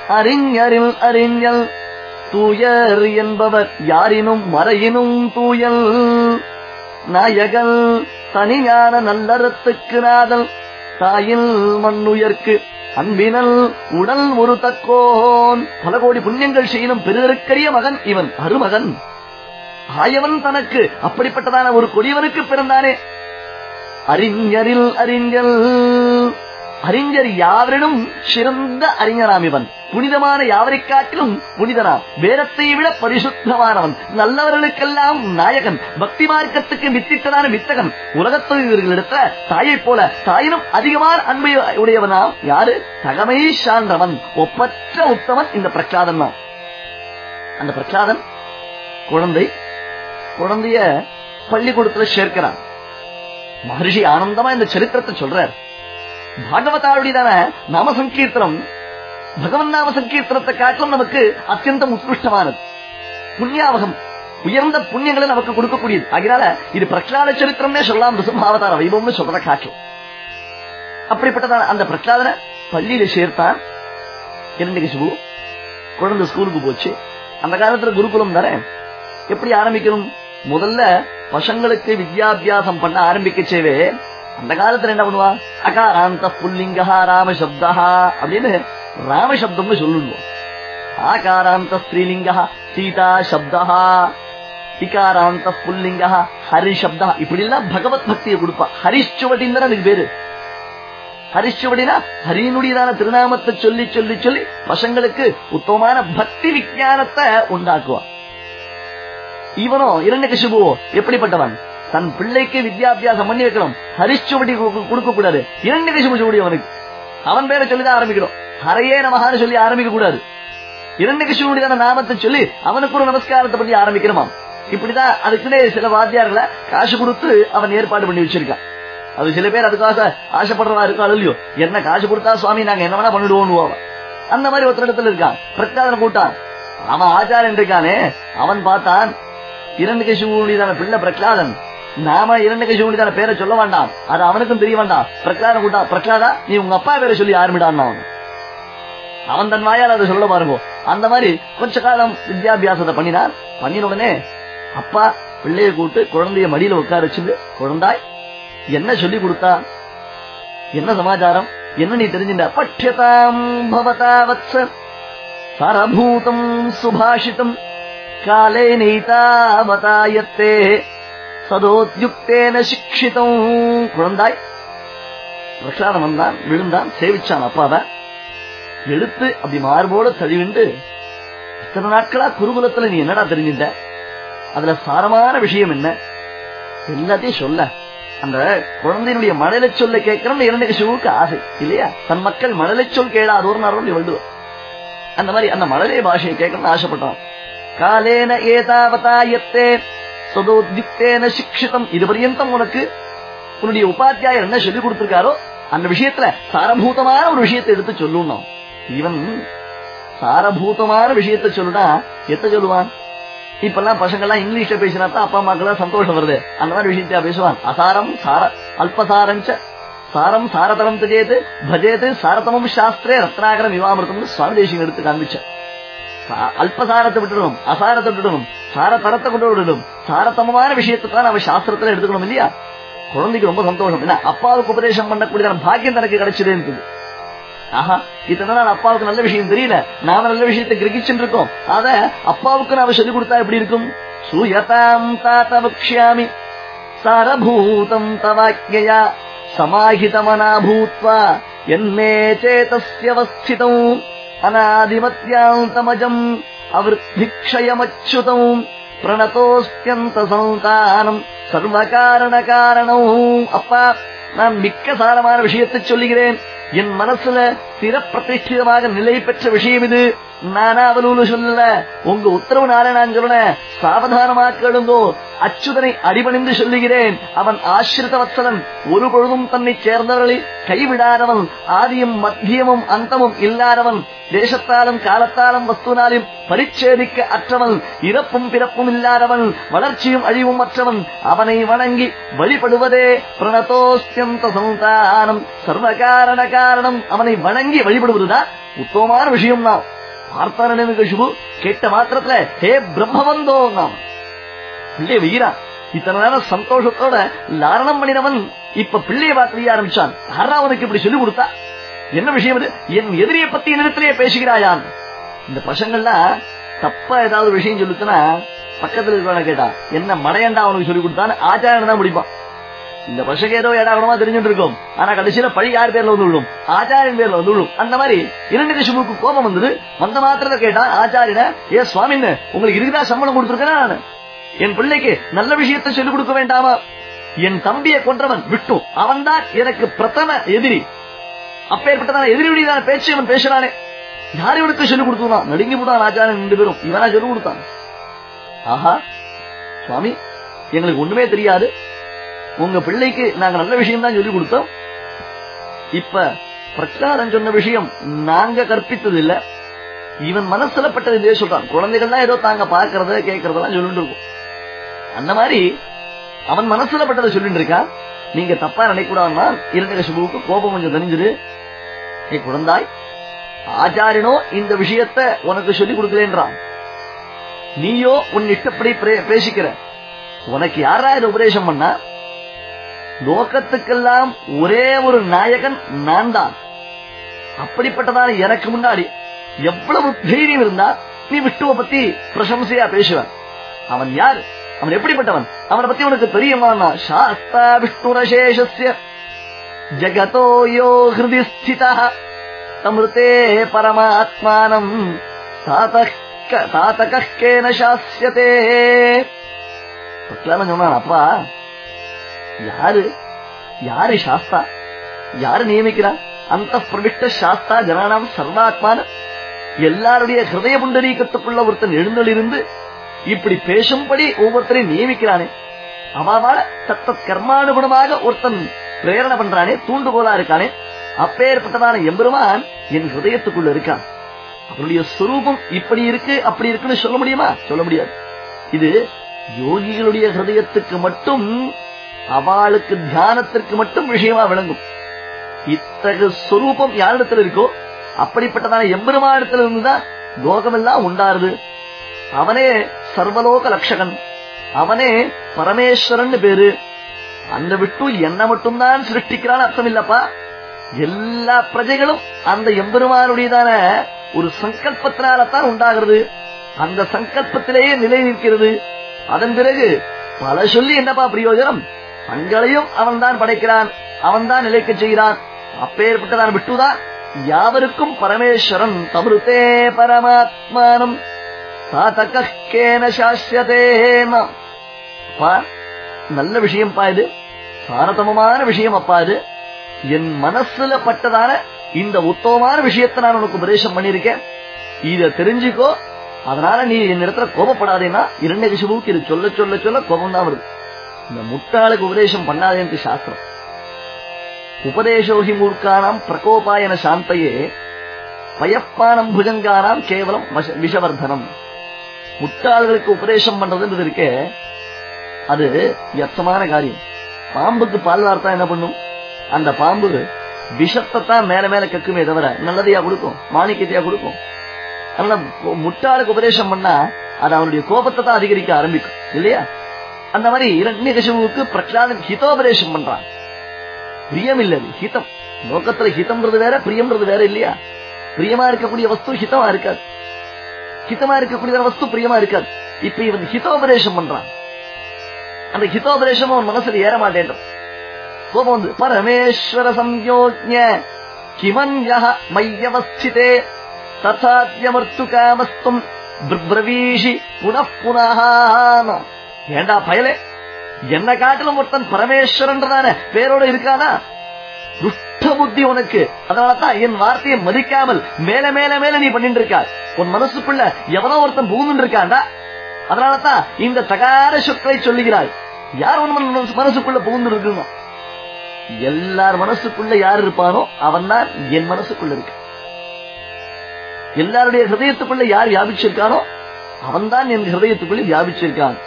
அறிஞரில் அறிஞல் தூயர் என்பவர் யாரினும் மறையினும் தூயல். நாயகல் தனியான நல்லறத்துக்கு நாதல். தாயில் மண்ணுயர்க்கு அன்பினல் உடல் ஒரு தக்கோன் பல கோடி புண்ணியங்கள் செய்யணும் பெருதற்கரிய மகன் இவன் அருமகன். ஆயவன் தனக்கு அப்படிப்பட்டதான ஒரு கொடியவனுக்கு பிறந்தானே. அறிஞரில் அறிஞல். அறிஞர் யாவரினும் சிறந்த அறிஞராம் இவன். புனிதமான யாவரை காட்டிலும் புனிதனாம். வேதத்தை விட பரிசுத்தமானவன். நல்லவர்களுக்கெல்லாம் நாயகன். பக்தி மார்க்கத்துக்கு வித்திட்டதான வித்தகன் உலகத்தில் இவர்களிடத்த தாயை போல தாயினும் அதிகமான அன்பை உடையவனாம் யாரு? தகமை சான்றவன். ஒப்பற்ற உத்தமன் இந்த பிரகலாதன் தான். அந்த பிரகலாதன் குழந்தை குழந்தைய பள்ளிக்கூடத்துல சேர்க்கிறான். மகர்ஷி ஆனந்தமா இந்த சரித்திரத்தை சொல்றார். பாகவதாருடையதான நாம சங்கீர்த்தனம் பகவன் நாம சங்கீர்த்தனத்தை காட்டிலும் நமக்கு அத்தியந்தம் உத்கிருஷ்டமானது. புண்ணியாவகம் உயர்ந்த புண்ணியங்களை நமக்கு கொடுக்கக்கூடியது. அதனால இது பிரகலாத சரித்திரம்னே சொல்லலாம் ரிசம்ஹாவதார வைபவம்னு சொல்ற காட்டும் அப்படிப்பட்டதான அந்த பிரகலாதனை பள்ளியில சேர்த்தான். இரண்டு கசிபு குழந்தை ஸ்கூலுக்கு போச்சு. அந்த காலத்துல குருகுலம் தானே? எப்படி ஆரம்பிக்கணும்? முதல்ல பசங்களுக்கு வித்யாபியாசம் பண்ண ஆரம்பிக்கச்சேவே. அந்த காலத்துல என்ன பண்ணுவா? அகாராந்த புல்லிங்கா ராமசப்தா அப்படின்னு ராமசப்தம்னு சொல்லுவோம் ஆகாராந்த ஸ்ரீலிங்கா சீதா சப்தா இகாராந்த புல்லிங்கா ஹரிசப்தா இப்படி எல்லாம் பகவத் பக்தியை கொடுப்பா. ஹரிச்சுவடின்னு தான் அதுக்கு பேரு. ஹரிச்சுவடினா ஹரியனுடையதான திருநாமத்தை சொல்லி சொல்லி சொல்லி பசங்களுக்கு உத்தமமான பக்தி விஜயானத்தை உண்டாக்குவான் இவனோ இரண்டு கசிபுவோ எப்படிப்பட்டவன்? தன் பிள்ளைக்கு வித்யாபியாசம் பண்ணி வைக்கணும். ஹரிச்சுவடி கொடுக்க கூடாது இரண்டு கசிபு அவனுக்கு. அவன் பேரை சொல்லிதான் ஆரம்பிக்கணும். ஹரையே நமகான்னு சொல்லி ஆரம்பிக்க கூடாது இரண்டு கிருஷ்ணனுடைய நாமத்தை சொல்லி அவனுக்கு ஒரு நமஸ்காரத்தை பத்தி ஆரம்பிக்கணுமா? இப்படிதான் அதுக்குன்னே சில வாத்தியார்களை காசு கொடுத்து அவன் ஏற்பாடு பண்ணி வச்சிருக்கான். அது சில பேர் அதுக்காக ஆசைப்படுறவா இருக்காள் இல்லையோ? என்ன காசு கொடுத்தா சுவாமி நாங்க என்ன வேணா பண்ணிடுவோம் அந்த மாதிரி ஒருத்தர் இடத்துல இருக்கான். பிரச்சாரம் கூட்டான். அவன் ஆச்சாரன் இருக்கானே. அவன் பார்த்தான். இரண்டு கசிவுடையதான பிள்ளை பிரகலாதன் நாம இரண்டு கசிவுடையதான பேரை சொல்ல வேண்டாம். அது அவனுக்கும் தெரிய வேண்டாம். பிரகலாதன் கூட்டா பிரகலாதா நீ உங்க அப்பா பேரை சொல்லி ஆரம்பிடான் அவன் அவன் தன் வாயால் அதை சொல்ல பாருங்க. அந்த மாதிரி கொஞ்ச காலம் வித்யாபியாசத்தை பண்ணினார். பண்ணின உடனே அப்பா பிள்ளைய கூட்டு குழந்தைய மடியில உட்கார வச்சுட்டு குழந்தாய் என்ன சொல்லி கொடுத்தா? என்ன சமாச்சாரம்? என்ன நீ தெரிஞ்சுட்ட? பட்சதாம் பவதா வத்ச சரபூதம் சுபாஷிதம் காலே நீதாவதாயத்தே சதோத்யுக்தேன சிக்ஷிதம் குழந்தாய் பிரகலாதம் வந்தான் விழுந்தான் சேவிச்சான் அப்பாவை எடுத்து அப்படி மார்போட தழுவிண்டு இத்தனை நாட்களா குருகுலத்துல நீ என்னடா தெரிஞ்சிருந்த அதுல சாரமான விஷயம் என்ன எல்லாத்தையும் சொல்ல அந்த குழந்தையினுடைய மழலை சொல்ல கேட்கணும் இரண்டு சிவுக்கு ஆசை இல்லையா தன் மக்கள் மழலை சொல் கேளாதோர் அருள் வள்ளுவர் அந்த மாதிரி அந்த மழலை பாஷையை கேட்கணும்னு ஆசைப்பட்டான் காலேன ஏதாவதா எத்தே சதோத்யுக்தேன சிக்ஷிதம் இது பரியந்தம் உனக்கு உன்னுடைய உபாத்தியாயர் என்ன சொல்லி கொடுத்திருக்காரோ அந்த விஷயத்துல சாரபூதமான ஒரு விஷயத்தை எடுத்து சொல்லணும் இவன் சாரபூதமான விஷயத்தை சொல்லுனா எத்த சொல்லுவான் இப்பெல்லாம் பசங்க எல்லாம் இங்கிலீஷ்ல பேசினா தான் அப்பா அம்மாக்கெல்லாம் சந்தோஷம் வருது அந்த மாதிரி விஷயத்தையா பேசுவான் அசாரம் சார அல்பசாரஞ்ச சாரம் சாரதரம் தஜேது பஜேது சாரதமம் சாஸ்திரே ரத்னாகரம் விவாமிருத்தம் சுவாமி தேசியம் எடுத்து காண்பிச்சேன் அல்பசாரத்தை விட்டுடணும் அசாரத்தை விட்டுடணும் சாரதரத்தை கொண்டு விடணும். சாரத்தமமான விஷயத்தை தான் நம்ம சாஸ்திரத்துல எடுத்துக்கணும் இல்லையா? குழந்தைக்கு ரொம்ப சந்தோஷம். என்ன அப்பாவுக்கு உபதேசம் பண்ணக்கூடிய பாக்கியம் தனக்கு கிடைச்சதே ஆஹா இத்தனை நாள் அப்பாவுக்கு நல்ல விஷயம் தெரியல. நாம நல்ல விஷயத்தை கிரகிச்சுட்டு இருக்கோம். அத அப்பாவுக்கு நாம சொல்லிக் கொடுத்தா எப்படி இருக்கும்? சூயதாம் தாத்த வக்ஷாமி சாரபூதம் தவாக்கியா சமாஹிதமனா பூத்வா என்னே சேதஸ்யவஸ்திதம். அநாதிமத்யாந்தமஜம் அவருத்திக்ஷயமச்சுதம் பிரணதோஸ்தியந்த சந்தானம் சர்வகாரண காரணம் அப்பா நான் மிக்க சாரமான விஷயத்தை சொல்லுகிறேன். என் மனசுல ஸ்திர பிரதிஷ்டிதமாக நிலை பெற்ற விஷயம் இது. நானாவலூலு சொல்லல. உங்க உத்தரவு நாளே நான் சொல்றேன். சாவதானமா கேளுங்கோ. அச்சுதனை அடிபணிந்து சொல்லுகிறேன். அவன் ஆசிரித வத்சலன் ஒரு பொழுதும் தன்னை சேர்ந்தவர்களை கைவிடாதவன். ஆதியும் மத்தியமும் அந்தமும் இல்லாதவன். தேசத்தாலும் காலத்தாலும் வஸ்துனாலும் பரிச்சேதிக்க அற்றவன். இறப்பும் பிறப்பும் இல்லாதவன். வளர்ச்சியும் அழிவும் அற்றவன். அவனை வணங்கி வழிபடுவதே பிரணதோஸ்தியந்த சந்தானம். சர்வகாரண காரணம் அவனை வணங்கி வழிபடுவதுதான் உத்தமமான விஷயம் தான் பார்த்தான கேட்ட மாத்திரத்துல ஹே பிரம்மவந்தோ நாம். பிள்ளை வீரா இத்தனை நேரம் சந்தோஷத்தோட லாரணம் பண்ணினவன் இப்ப பிள்ளைய பார்த்து ஆரம்பிச்சான். யாரா அவனுக்கு இப்படி சொல்லி கொடுத்தா? என்ன விஷயம் இது என் எதிரிய பத்தி என்னிடத்திலேயே பேசுகிறாயான் இந்த பசங்கள்லாம் தப்பா ஏதாவது விஷயம் சொல்லுச்சுன்னா பக்கத்துல இருக்கிறவன கேட்டா என்ன மடையண்டா அவனுக்கு சொல்லி கொடுத்தான்னு ஆச்சாரியன் தான் முடிப்பான். இந்த பசுக்கு ஏதோ ஏடாகணமா தெரிஞ்சுட்டு இருக்கும் ஆனா கடைசியில பழி யார் பேர்ல வந்து விழும் ஆச்சாரியன் பேர்ல வந்து விழும் அந்த மாதிரி இரண்டு கசிமுக்கு கோபம் வந்தது. வந்த மாத்திரத்தை கேட்டா ஆச்சாரியன ஏ சுவாமின்னு உங்களுக்கு இதுக்குதான் சம்பளம் கொடுத்துருக்கேன் நான்? என் பிள்ளைக்கு நல்ல விஷயத்தை சொல்லிக் கொடுக்க வேண்டாமா? என் தம்பியை கொன்றவன் விட்டும். அவன் தான் எனக்கு பிரதம எதிரி. அப்பேற்பட்டதான எதிரியுடையதான பேச்சு அவன் பேசுறானே. யார் இவனுக்கு சொல்லிக் கொடுத்தான் நடுங்கி போதான் ஆச்சாரியன் ரெண்டு பேரும். இவனா சொல்லிக் கொடுத்தான். ஆஹா சுவாமி எங்களுக்கு ஒண்ணுமே தெரியாது. உங்க பிள்ளைக்கு நாங்க நல்ல விஷயம் தான் சொல்லி கொடுத்தோம். இப்ப பிரச்சாரம் சொன்ன விஷயம் நாங்க கற்பித்தது இல்ல இவன் மனசுல பட்டது இதே சொல்றான். குழந்தைகள்லாம் ஏதோ தாங்க பாக்குறத கேட்கறதெல்லாம் சொல்லிட்டு இருக்கும். அந்த மாதிரி அவன் மனசுல பட்டதை சொல்லிட்டு இருக்கான். நீங்க தப்பா நினைக்கூடாதுன்னா இரண்டு சுபுவுக்கு கோபம் கொஞ்சம் தெரிஞ்சிரு நீ குழந்தாய் ஆச்சாரியனோ இந்த விஷயத்த உனக்கு சொல்லி கொடுக்கலன்றான். நீயோ உன் இஷ்டப்படி பேசிக்கிற உனக்கு யாரா இதை உபதேசம் பண்ணா? லோகத்துக்கெல்லாம் ஒரே ஒரு நாயகன் நான் தான் அப்படிப்பட்டதான எனக்கு முன்னாடி எவ்வளவு தைரியம் இருந்தா நீ விஷ்ணுவை பத்தி பிரசம்சையா பேசுவன். அவன் யார்? அவன் எப்படிப்பட்டவன்? அவனை பத்தி உனக்கு தெரியுமா சாஸ்தா விஷ்ணுரசேஷஸ்ய ஜகதோ யோ ஹிருதி ஸ்திதா. தமிருத்தே பரமாத்மானம். தாத்தக தாத்தகேன சாஸ்யதே. சொன்னான் அப்பா யாரு? யாரு சாஸ்தா? யாரு நியமிக்கிறா அந்த பிரவிஷ்ட சாஸ்தா ஜனானாம் சர்வாத்மான. எல்லாருடைய ஹிருதய புண்டரீகத்துக்குள்ள ஒருத்தன் எழுந்தொழிருந்து இப்படி பேசும்படி ஒவ்வொருத்தரையும் நியமிக்கிறானே. அவாவால தத்த கர்மானுகுணமாக ஒருத்தன் பிரேரணை பண்றானே தூண்டுகோலா இருக்கானே. அப்பேற்பட்டதான எம்பெருமான் என் ஹிருதயத்துக்குள்ள இருக்கான். அவருடைய சுரூபம் இப்படி இருக்கு அப்படி இருக்குன்னு சொல்ல முடியுமா? சொல்ல முடியாது. இது யோகிகளுடைய ஹிருதயத்துக்கு மட்டும் அவளுக்கு தியானத்திற்கு மட்டும் விஷயமா விளங்கும். இத்தகு சொரூபம் யாரிடத்துல இருக்கோ அப்படிப்பட்டதான எம்பெருமானிடத்துல இருந்துதான் லோகமெல்லாம் உண்டாருது. அவனே சர்வலோக லட்சகன். அவனே பரமேஸ்வரன் பேரு. அந்த விட்டு என்ன மட்டும்தான் சிருஷ்டிக்கிறான்னு அர்த்தம் இல்லப்பா எல்லா பிரஜைகளும் அந்த எம்பெருமானுடையதான ஒரு சங்கல்பத்தினால்தான் உண்டாகிறது. அந்த சங்கல்பத்திலேயே நிலை நிற்கிறது அதன் பிறகு பல சொல்லி என்னப்பா பிரயோஜனம்? தங்களையும் அவன் தான் படைக்கிறான் அவன் தான் நிலைக்க செய்கிறான். அப்பேற்பட்டதான் விட்டுதான் யாவருக்கும் பரமேஸ்வரன் தமிருத்தே பரமாத்மானம். தாத்தக்கேன சாஸ்யதேன. அப்பா நல்ல விஷயம்ப்பா இது. சாரதமமான விஷயம் அப்பா இது. என் மனசுல பட்டதான இந்த உத்தமமான விஷயத்தை நான் உனக்கு உபதேசம் பண்ணிருக்கேன் இத தெரிஞ்சுக்கோ. அதனால நீ என் இடத்துல கோபப்படாதேன்னா இரண்டு கிசுவுக்கு இது சொல்ல சொல்ல சொல்ல கோபம் தான் வருது. இந்த முட்டாளுக்கு உபதேசம் பண்ணாதேன்னு சாஸ்திரம். உபதேசோஹி மூர்க்கானாம் பிரகோபாயன சாந்தையே பயப்பானம் புஜங்கானாம் கேவலம் விஷவர்தனம். முட்டாள்களுக்கு உபதேசம் பண்றதுன்றது இருக்கே. அது வியர்த்தமான காரியம். பாம்புக்கு பால் வார்த்தா என்ன பண்ணும்? அந்த பாம்பு விஷத்தை தான் மேல மேல கக்குமே தவிர நல்லதையா கொடுக்கும் மாணிக்கத்தையா கொடுக்கும். அதனால முட்டாளுக்கு உபதேசம் பண்ணா அது அவனுடைய கோபத்தை தான் அதிகரிக்க ஆரம்பிக்கும் இல்லையா? அந்த மாதிரி இரண்டு கசிவுக்கு பிரகலாதன் ஹிதோபதேசம் பண்றான். பிரியம் இல்ல ஹிதம். லோகத்துல ஹிதம்ன்றது வேற பிரியம்ன்றது வேற இல்லையா? பிரியமா இருக்கக்கூடிய வஸ்து ஹிதமா இருக்காது. ஹிதமா இருக்கக்கூடிய வஸ்து பிரியமா இருக்காது. இப்ப இவன் ஹிதோபதேசம் பண்றான். அந்த ஹிதோபதேசம் அவன் மனசுல ஏற மாட்டேன் கோபம் வந்து பரமேஸ்வர சம்யோஜ்ய கிமன்ய மையவஸ்திதே தசாத்யமர்த்து காமஸ்தும் பிரவீஷி புனః ஏண்டா பயலே? என்ன காட்டிலும் ஒருத்தன் பரமேஸ்வரன்றதான? பேரோட இருக்கானா? துஷ்ட புத்தி உனக்கு. அதனாலதான் என் வார்த்தையை மதிக்காமல் மேல மேல மேல நீ பண்ணிட்டு இருக்கா உன் மனசுக்குள்ள எவனோ ஒருத்தன் புகுந்து இருக்காண்டா அதனாலதான் இந்த தகார சொற்களை சொல்லுகிறாய். யார் உன் மனசுக்குள்ள புகுந்து இருக்குங்க எல்லார் மனசுக்குள்ள யார் இருப்பானோ அவன் தான் என் மனசுக்குள்ள இருக்கு. எல்லாருடைய ஹிருதயத்துக்குள்ள யார் வியாபிச்சிருக்கானோ அவன் தான் என் ஹிருதயத்துக்குள்ள வியாபிச்சிருக்கான்.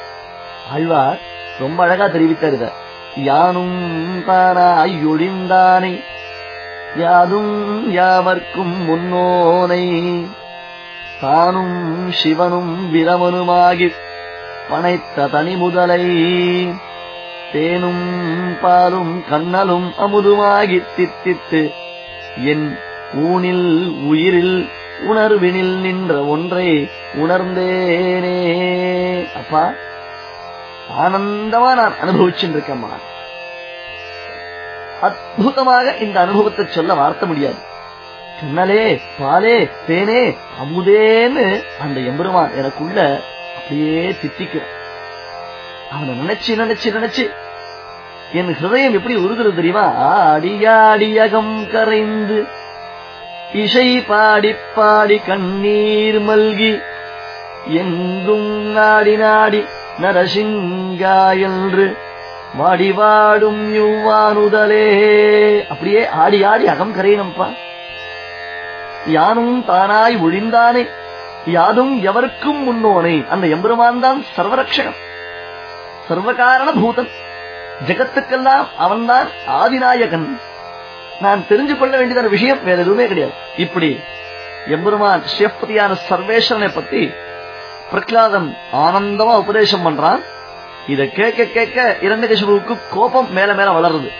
ஆழ்வார் ரொம்ப அழகா தெரிவித்தார் இத. யானும் தானாய் ஒழிந்தானை யாதும் யாவர்க்கும் முன்னோனை தானும் சிவனும் பிரமனுமாகி பனைத்த தனி முதலை தேனும் பாலும் கண்ணலும் அமுதுமாகி தித்தித்து என் ஊனில் உயிரில் உணர்வினில் நின்ற ஒன்றை உணர்ந்தேனே. அப்பா ஆனந்தமா நான் அனுபவிச்சுட்டு இருக்கேம்மா அற்புதமாக இந்த அனுபவத்தை சொல்ல வார்த்த முடியாது. கண்ணலே பாலே தேனே அமுதேன்னு அந்த எம்பெருமான் எனக்குள்ள அப்படியே தித்திக்கிறான். அவனை நினைச்சு நினைச்சு நினைச்சு என் ஹிருதயம் எப்படி உருகிறது தெரியுமா? அடியாடியகம் கரைந்து இசை பாடி பாடி கண்ணீர் மல்கி எங்கும் நாடி நாடி நரசிங்கா என்று வாடிவாடும் யுவானுதலே. அப்படியே ஆடி ஆடி அகம் கரையணும்ப்பா. யானும் தானாய் ஒழிந்தானே யாதும் எவருக்கும் முன்னோனே. அந்த எம்பெருமான் தான் சர்வரக்ஷகம் சர்வகாரண பூதன் ஜெகத்துக்கெல்லாம் அவன்தான் ஆதிநாயகன். நான் தெரிஞ்சு கொள்ள வேண்டியதான விஷயம் வேற எதுவுமே கிடையாது. இப்படி எம்பெருமான் சிவபதியான சர்வேஸ்வரனை பத்தி பிரகலாதன் ஆனந்தமா உபதேசம் பண்றான். இத கேட்க கேட்க இரண்டு கசிபுவுக்கு கோபம் மேல மேல வளருது.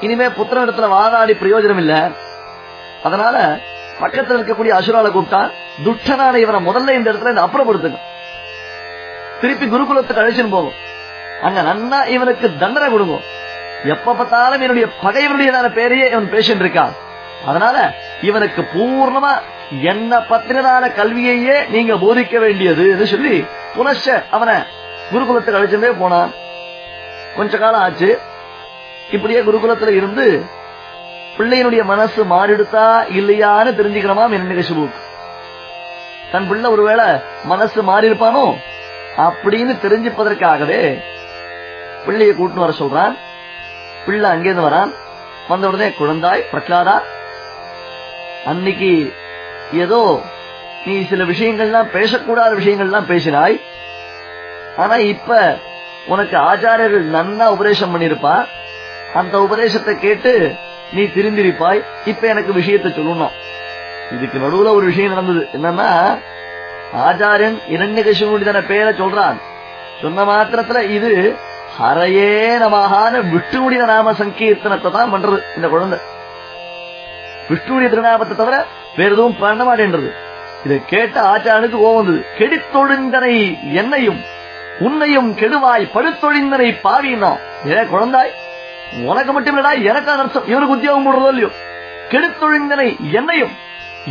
இனிமே புத்திரனிடத்துல வாதாடி பிரயோஜனம் இல்ல. அதனால பக்கத்துல இருக்கக்கூடிய அசுரால கூப்பிட்டா துட்டனான இவரை முதல்ல இந்த இடத்துல இந்த அப்புறப்படுத்துங்க. திருப்பி குருகுலத்துக்கு அழைச்சின்னு போகும் அங்க நன்னா இவனுக்கு தண்டனை கொடுங்க. எப்ப பார்த்தாலும் என்னுடைய பகைவனுடையதான பேரையே இவன் பேசிட்டு இருக்கான். அதனால இவனுக்கு பூர்ணமா என்ன பத்தினதான கல்வியையே நீங்க போதிக்க வேண்டியது சொல்லி புனச்ச அவனை குருகுலத்துக்கு அழைச்சுட்டே போனான். கொஞ்ச காலம் ஆச்சு. இப்படியே குருகுலத்துல இருந்து பிள்ளையினுடைய மனசு மாறிடுதா இல்லையான்னு தெரிஞ்சுக்கிறோமாம் என்ன நிகழ்ச்சிபுக்கு தன் பிள்ளை ஒருவேளை மனசு மாறி இருப்பானோ அப்படின்னு தெரிஞ்சுப்பதற்காகவே பிள்ளையை கூட்டின்னு வர சொல்றான். பிள்ளை அங்கேருந்து வரான். வந்த உடனே குழந்தாய் பிரகலாதா அன்னைக்கு ஏதோ நீ சில விஷயங்கள்லாம் பேசக்கூடாத விஷயங்கள்லாம் பேசினாய். ஆனா இப்ப உனக்கு ஆச்சாரியர்கள் நன்னா உபதேசம் பண்ணிருப்பா அந்த உபதேசத்தை கேட்டு நீ திருந்திருப்பாய். இப்ப எனக்கு விஷயத்தை சொல்லணும். இதுக்கு நடுவுல ஒரு விஷயம் நடந்தது. என்னன்னா ஆச்சாரியன் இரண்டு கசிவனுடைய பேரை சொல்றான். சொன்ன மாத்திரத்துல இது ஹரையே நமகான விஷ்ணுடைய நாம சங்கீர்த்தனத்தை தான் பண்றது இந்த குழந்தை. விஷ்ணுடைய திருநாமத்தை தவிர வேற எதுவும் பண்ண மாட்டேன்றது. இதை கேட்ட ஆச்சாரனுக்கு கோவம் வந்தது. கெடித்தொழிந்தனை என்னையும் உன்னையும் கெடுவாய் படுத்தொழிந்தனை பாவினா ஏ குழந்தாய் உனக்கு மட்டும் இல்லடா எனக்கு அர்த்தம் இவனுக்கு உத்தியோகம் போடுறதோ இல்லையோ? கெடுத்தொழிந்தனை என்னையும்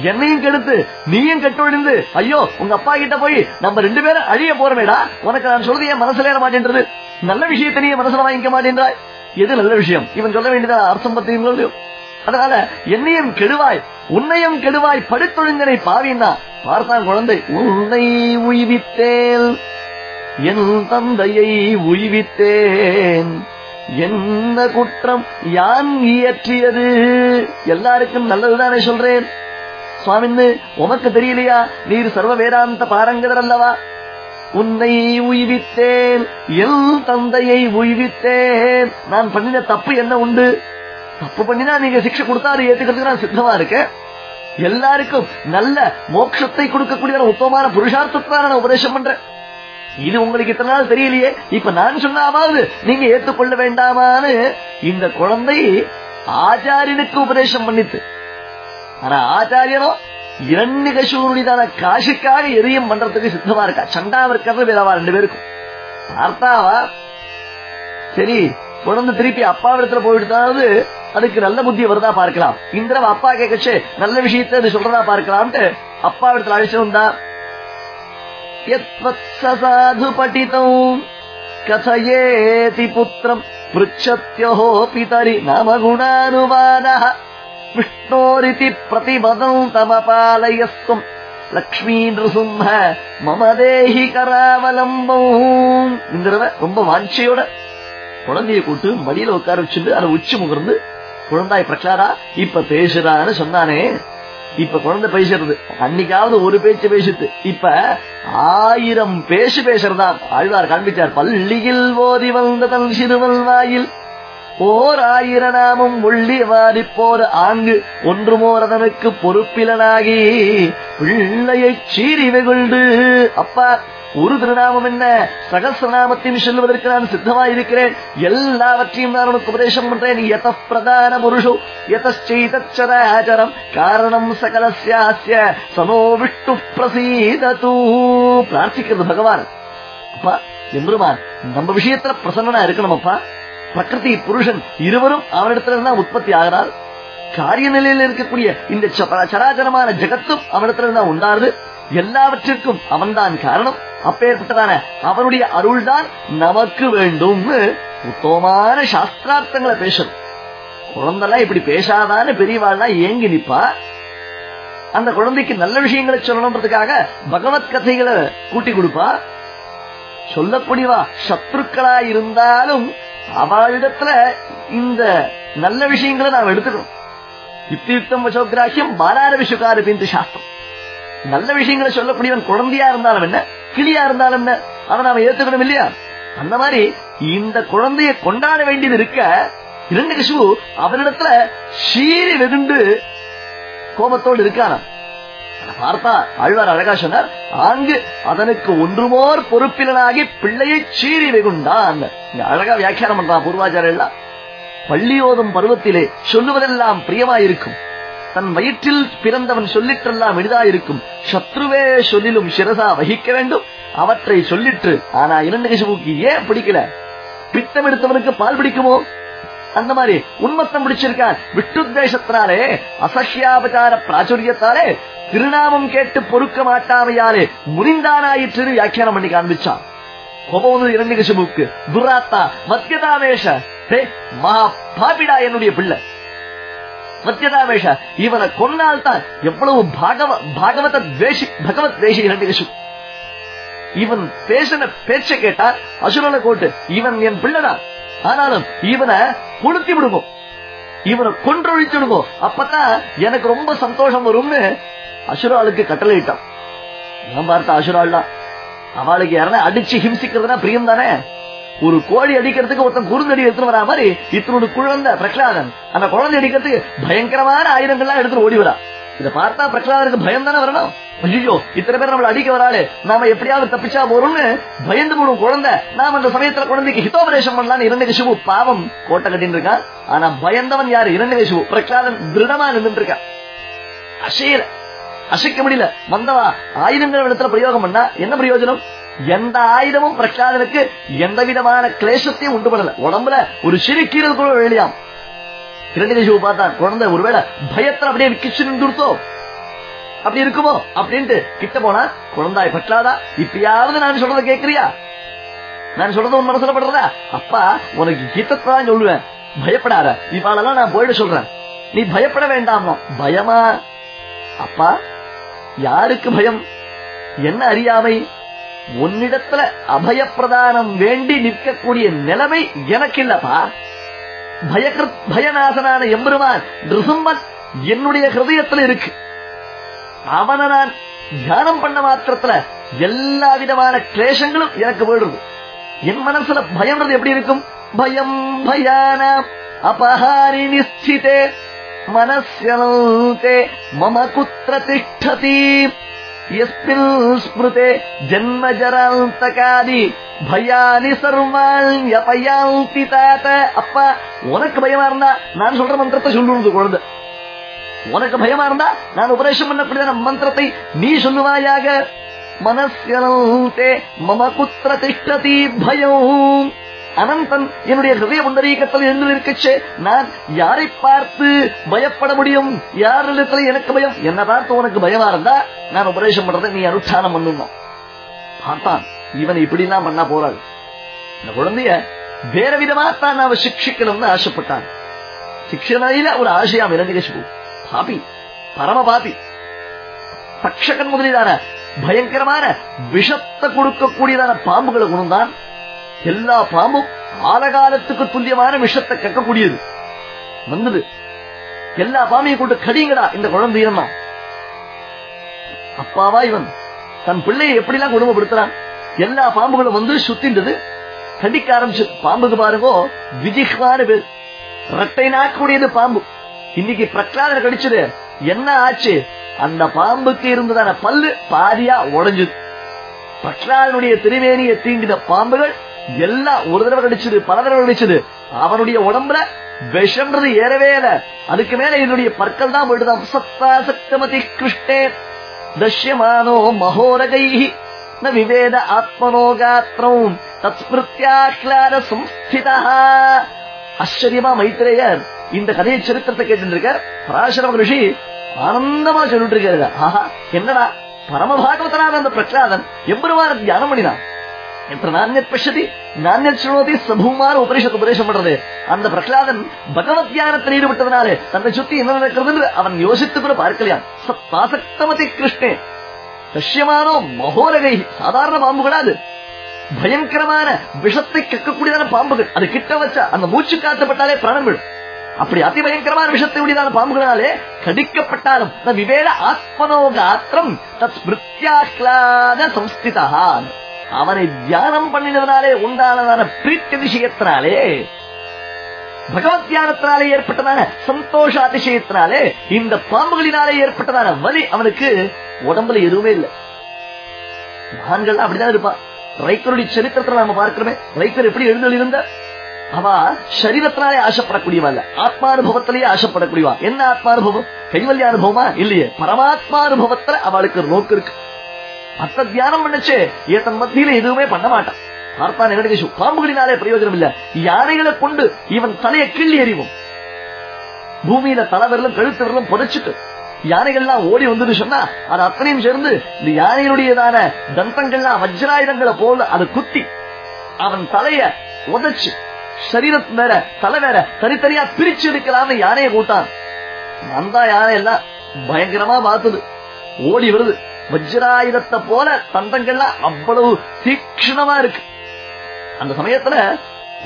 என்னையும் கெடுத்து நீயும் கெட்டொழிந்து ஐயோ உங்க அப்பா கிட்ட போய் நம்ம ரெண்டு பேரும் அழிய போறமேடா? உனக்கு நான் சொல்றது என் மனசுல ஏற மாட்டேன்றது? நல்ல விஷயத்தை நீ மனசுல வாங்கிக்க மாட்டேன்றாய். எது நல்ல விஷயம்? இவன் சொல்ல வேண்டியதான் அர்த்தம் பத்தியும் இல்லையோ? அதனால என்னையும் கெடுவாய் உன்னையும் கெடுவாய் படுத்தொழுந்தனை பாவின்னா பார்த்தான் குழந்தை உன்னை உய்வித்தேன் என் தந்தையை உய்வித்தேன். என்ன குற்றம் யான் இயற்றியது? எல்லாருக்கும் நல்லதுதானே சொல்றேன். சுவாமின்னு உமக்கு தெரியலையா? நீர் சர்வ வேதாந்த பாரங்கதர் அல்லவா? உன்னை உய்வித்தேன் என் தந்தையை உய்வித்தேன். நான் பண்ணின தப்பு என்ன உண்டு? தப்பு பண்ணினா நீங்க சிக்ஷை கொடுத்தா அதை ஏத்துக்கிறதுக்கு நான் சித்தமா இருக்கேன். எல்லாருக்கும் நல்ல மோட்சத்தை கொடுக்கக்கூடிய உத்தமமான புருஷார்த்தத்தை நான் உபதேசம் பண்றேன். இது உங்களுக்கு இத்தனை நாள் தெரியலையே? இப்ப நான் சொன்னாவது நீங்க ஏத்துக்கொள்ள வேண்டாமான்னு இந்த குழந்தை ஆச்சாரியனுக்கு உபதேசம் பண்ணித்து. ஆனா ஆச்சாரியனோ இரண்டு கசூனுடையதான காசுக்காக எதையும் பண்றதுக்கு சித்தமா இருக்கா? சண்டா இருக்கிறது வேறவா ரெண்டு பேருக்கும். பார்த்தாவா? சரி குழந்தை திருப்பி அப்பா இடத்துல போயிட்டாவது அதுக்கு நல்ல புத்தி வருதா பார்க்கலாம். இந்த தடவை அப்பா கேட்கச்சு நல்ல விஷயத்த இது சொல்றதா பார்க்கலாம்ட்டு அப்பா இடத்துல அழைச்சு வந்தா சாது படித்தம் கதையேதி புத்திரம் பிருச்சத்யோ பிதரி நம குணானுவான விஷ்ணோரிதி பிரதிபதம் தம பாலயஸ்வம் லக்ஷ்மி நிருசிம்ம தேஹி கராவலம்பம். இந்த ரொம்ப வாஞ்சையோட குழந்தைய கூட்டு மடியில உட்கார வச்சுட்டு அதை உச்சி முகர்ந்து குழந்தாய் பிரச்சாரா இப்ப பேசுறான்னு சொன்னானே. இப்ப குழந்தை பேசுறது. அன்னைக்காவது ஒரு பேச்சு பேசுது இப்ப ஆயிரம் பேசு பேசுறதா ஆழ்வார் காண்பிச்சார். பள்ளியில் ஓதி வந்த தன் சிறுவன் வாயில் ஓர் ஆயிர நாமம் உள்ளி வாதிப்போர் ஆங்கு ஒன்று மோரதனுக்கு பொறுப்பிலனாகி பிள்ளையை சீறி வெகுண்டு அப்பா ஒரு திருநாமம் என்ன? சகசிரநாமத்தையும் சொல்லுவதற்கு நான் சித்தமாயிருக்கிறேன். எல்லாவற்றையும் நான் உனக்கு உபதேசம் பண்றேன். எத பிரதான புருஷோ எதச்சரம் காரணம் சகலசியாசிய சமோ விஷ்ணு பிரசீதூ பிரார்த்திக்கிறது பகவான் அப்பா என்றுமான் நம்ம விஷயத்துல பிரசன்னா இருக்கணும் அப்பா பிரகிருதி புருஷன் இருவரும் அவனிடத்துல இருந்தா உற்பத்தி ஆகிறார் காரிய நிலையில் இருக்கக்கூடிய இந்த சராச்சரமான ஜெகத்தும் அவனிடத்துல இருந்தா உண்டாருது எல்லாவற்றிற்கும் அவன்தான் காரணம். அப்பேற்பட்டதான அவனுடைய அருள்தான் நமக்கு வேண்டும் உத்தமமான சாஸ்திரார்த்தங்களை பேசணும். குழந்தைலாம் இப்படி பேசாதான பெரியவாள்லாம் ஏங்கி நிப்பா? அந்த குழந்தைக்கு நல்ல விஷயங்களை சொல்லணுன்றதுக்காக பகவத் கதைகளை கூட்டி கொடுப்பா? சொல்லக்கூடியவா சத்ருக்களா இருந்தாலும் அவளிடத்துல இந்த நல்ல விஷயங்களை நாம் எடுத்துக்கணும். யுக்தியுக்தம் வசோகிராக்கியம் பாலார விஷுகாரு பிந்து சாஸ்திரம். நல்ல விஷயங்களை சொல்லக்கூடியவன் குழந்தையா இருந்தாலும் என்ன? கிளியா இருந்தாலும் என்ன? அதை நாம ஏத்துக்கணும் இல்லையா? அந்த மாதிரி இந்த குழந்தைய கொண்டாட வேண்டியது இருக்க இரண்டு கிஷு அவனிடத்துல சீறி வெகுண்டு கோபத்தோடு இருக்கான பார்த்தா ஆழ்வார் அழகா சொன்னார் ஆங்கு அதனுக்கு ஒன்றுமோர் பொறுப்பிலனாகி பிள்ளையை சீறி வெகுண்டான். அழகா வியாக்கியானம் பண்றான் பூர்வாச்சாரியெல்லாம் பள்ளியோதும் பருவத்திலே சொல்லுவதெல்லாம் பிரியமாயிருக்கும். தன் வயிற்றில் பிறந்தவன் சொல்லிற்றெல்லாம் எளிதாயிருக்கும் சத்ருவே சொல்லிலும் சிரசா வகிக்க வேண்டும். அவற்றை சொல்லிற்று. ஆனா இரண்டு கசிவுக்கு ஏன் பிடிக்கல? பித்தம் எடுத்தவனுக்கு பால் பிடிக்குமோ? அந்த மாதிரி உண்மத்தம் பிடிச்சிருக்கான். விட்டுத்தேசத்தினாலே அசஹ்யாபச்சார பிராச்சுரியத்தாலே திருநாமம் கேட்டு பொறுக்க மாட்டாமையாலே முறிந்தானாயிற்று வியாக்கியானம் பண்ணி காண்பிச்சான். கோபம் இரண்டு கசிபுக்கு துராத்தா மத்தியதாமேஷ மகா பாபிடா என்னுடைய பிள்ளை. மத்தியதாமேஷ இவனை கொன்னால் தான் எவ்வளவு பாகவ பாகவத துவேஷி பகவத் துவேஷி இரண்டு இவன் பேசின பேச்ச கேட்டார் அசுரனை கோட்டு இவன் என் பிள்ளைதான் ஆனாலும் இவனை கொளுத்தி விடுவோம் இவனை கொன்றொழித்து விடுவோம் அப்பதான் எனக்கு ரொம்ப சந்தோஷம் வரும்னு அசுராளுக்கு கட்டளையிட்டான். நான் பார்த்த அசுராள் தான் அவளுக்கு யாரா அடிச்சு ஹிம்சிக்கிறதுனா பிரியம் தானே ஒரு கோழி அடிக்கிறதுக்கு ஒருத்தன் குறுந்தடி எடுத்துட்டு வரா மாதிரி இத்தனோட குழந்தை பிரகலாதன் அந்த குழந்தை அடிக்கிறதுக்கு பயங்கரமான ஆயுதங்கள்லாம் எடுத்துட்டு ஓடி வரா. இத பார்த்தா பிரகலாதனுக்கு பயம் தானே வரணும்? ஐயோ இத்தனை பேர் நம்மள அடிக்க வராளு. நாம எப்படியாவது தப்பிச்சா போறோம்னு பயந்து போடும் குழந்தை. நாம அந்த சமயத்துல குழந்தைக்கு ஹிதோபதேசம் பண்ணலாம் இரண்டு கசிவு. பாவம் கோட்டை கட்டின்னு இருக்கான் ஆனா பயந்தவன் யாரு? இரண்டு கசிவு. பிரகலாதன் திருடமா நின்று இருக்கான் அசையல. அசைக்க முடியல. வந்தவா ஆயுதங்கள் இடத்துல பிரயோகம் பண்ணா என்ன பிரயோஜனம்? எந்த ஆயுதமும் பிரகலாதனுக்கு எந்த விதமான கிளேசத்தையும் உண்டு பண்ணல. உடம்புல ஒரு சிறு கீரல் கூட வெளியாம் கிரண்டிகேஷுவை பார்த்தா குழந்தை ஒருவேளை பயத்துல அப்படியே கிச்சு நின்றுத்தோ அப்படி இருக்குமோ? அப்படின்ட்டு கிட்ட போனா குழந்தாய் பற்றாதா? இப்பயாவது நான் சொல்றத கேக்குறியா? நான் சொல்றது உன் மனசுல படுறதா? அப்பா உனக்கு கீதத்தான் சொல்லுவேன். பயப்படாத. இவாளெல்லாம் நான் போயிட சொல்றேன். நீ பயப்பட வேண்டாமா? பயமா? அப்பா யாருக்கு பயம்? என்ன அறியாமை? உன்னிடத்துல அபயப்பிரதானம் வேண்டி நிற்கக்கூடிய நிலைமை எனக்கு இல்லப்பா பயகிருத் பயநாசனான எம்பெருமான் நிருசம்மன் என்னுடைய ஹிருதயத்துல இருக்கு. அவனை நான் தியானம் பண்ண மாத்திரத்துல எல்லா விதமான கிளேசங்களும் எனக்கு போயிடுது என் மனசுல பயம்ன்றது எப்படி இருக்கும்? பயம் பயானாம் அபஹாரி நிச்சிதே மனசே மம குத்திர திஷ்டதி எஸ்மின் ஸ்மிருதே ஜன்ம ஜராந்தகாதி பயானி சர்வாண்யபயாந்தி தாத்த அப்பா உனக்கு பயமா இருந்தா நான் சொல்ற மந்திரத்தை சொல்லுறது குழந்தை. உனக்கு பயமா இருந்தா நான் உபதேசம் பண்ணக்கூடிய மந்திரத்தை நீ சொல்லுவாயாக மனசியனே மம குத்திர திஷ்டதி பயம். அனந்தன் என்னுடைய ஹிருதய புண்டரீகத்தில் எழுந்திருக்கச்சே நான் யாரை பார்த்து பயப்பட முடியும்? யாரிடத்துல எனக்கு பயம்? என்ன பார்த்து உனக்கு பயமா இருந்தா நான் உபதேசம் பண்றதை நீ அனுஷ்டானம் பண்ணணும் பார்த்தான். இவன் இப்படி எல்லாம் பண்ணா போறாள். இந்த குழந்தைய வேற விதமா தான் அவ சிக்ஷிக்கணும்னு ஆசைப்பட்டான். சிக்ஷனையில ஒரு ஆசையாம் இரண்டு பாபி பரம பாபி பக்ஷகன் முதலிதான பயங்கரமான விஷத்தை கொடுக்கக்கூடியதான பாம்புகளை குணம்தான் எல்லா பாம்பும் காலகாலத்துக்கு துல்லியமான விஷத்தை கக்கக்கூடியது. வந்தது. எல்லா பாம்பையும் கொண்டு கடிங்கடா இந்த குழந்தை அப்பாவா இவன். தன் பிள்ளையை எப்படிலாம் குடும்பப்படுத்துறான்? எல்லா பாம்புகளும் வந்து சுத்தின்றது. கடிக்க ஆரம்பிச்சு பாம்புக்கு பாருங்கோ விஜிஹ்வான பேர் ரெட்டை நாக்கூடியது பாம்பு. இன்னைக்கு பிரகலாதனை கடிச்சது என்ன ஆச்சு? அந்த பாம்புக்கு இருந்ததான பல்லு பாதியா உடஞ்சது. பிரகலாதனுடைய திருவேணியை தீண்டின பாம்புகள் எல்லாம் ஒரு தடவை கடிச்சது பல தடவை கடிச்சது. அவனுடைய உடம்புல விஷம்ன்றது ஏறவே இல்ல. அதுக்கு மேல என்னுடைய பற்கள் தான் போயிட்டுதான் சத்தா சக்தமதி கிருஷ்ணே தஷ்யமானோ மகோரகை ந விவேத ஆத்மனோ காத்திரம். சம்ஸ்திதா ஆச்சரியமா மைத்திரேயர் இந்த கதையை சரித்திரத்தை கேட்டு இருக்கார் பராசரம ரிஷி ஆனந்தமா சொல்லிட்டு இருக்காரு. ஆஹா என்னடா? பரமபாகவதனான அந்த பிரகலாதன் எம்பெருமான தியானம் பண்ணினான். என்று நானியத் பசதி நானியத் சுழோதி சபூமார உபரிஷத் உபதேசம் பண்றது அந்த பிரகலாதன் பகவத் தியானத்தில் ஈடுபட்டதுனாலே தன்னை சுத்தி என்ன நடக்கிறது என்று அவன் யோசித்து கூட பார்க்கலையான் சத்தாசக்தமதி கிருஷ்ணே தஷ்யமானோ மகோரகை சாதாரண பாம்புகளா அது பயங்கரமான விஷத்தை கக்கக்கூடியதான பாம்புகள் அது கிட்ட வச்சா அந்த மூச்சு காத்தப்பட்டாலே பிராணம் விடும் அப்படி அதிபயங்கரமான விஷத்தை உடையதான பாம்புகளாலே கடிக்கப்பட்டாலும் விவேத ஆத்மனோகாத்திரம் தத் ஸ்மிருத்யாஹ்லாத சம்ஸ்திதான் அவனை தியானம் பண்ணினதுனாலே உண்டானதான பிரீத்தி விஷயத்தினாலே பகவத் தியானத்தினாலே ஏற்பட்டதான சந்தோஷ அதிசயத்தினாலே இந்த பாம்புகளினாலே ஏற்பட்டதான வலி அவனுக்கு உடம்புல எதுவுமே இல்லை. மகான்கள் அப்படிதான் இருப்பான் ரைக்கருடைய சரித்திரத்துல நாம பார்க்கிறோமே. ரைக்கர் எப்படி எழுந்தெழுந்த அவ சரீரத்தினாலே ஆசைப்படக்கூடியவா இல்ல ஆத்மானுபவத்திலேயே ஆசைப்படக்கூடியவா. என்ன ஆத்மானுபவம்? கைவல்ய அனுபவமா இல்லையே. பரமாத்மானுபவத்துல அவளுக்கு நோக்கு இருக்கு. அத்த தியானம் பண்ணுச்சு. ஏத்தன் மத்தியில எதுவுமே பண்ண மாட்டான். பார்த்தான் என்ன பாம்புகளினாலே பிரயோஜனம் இல்ல. யானைகளை கொண்டு இவன் தலையை கிள்ளி எறிவோம். பூமியில தலைவரலும் கழுத்து வரலும் புதைச்சிட்டு யானைகள்லாம் ஓடி வந்தது சொன்னா அது அத்தனையும் சேர்ந்து இந்த யானைகளுடையதான தந்தங்கள்லாம் வஜ்ராயுதங்களை போல அதை குத்தி அவன் தலைய உதைச்சு சரீரத்து மேல தலை வேற தனித்தனியா பிரிச்சு எடுக்கலாம்னு யானையை கூட்டான். அந்த யானை எல்லாம் பயங்கரமா பார்த்தது ஓடி வருது. வஜ்ராயுதத்தை போல தந்தங்கள்லாம் அவ்வளவு தீக்ஷணமா இருக்கு. அந்த சமயத்துல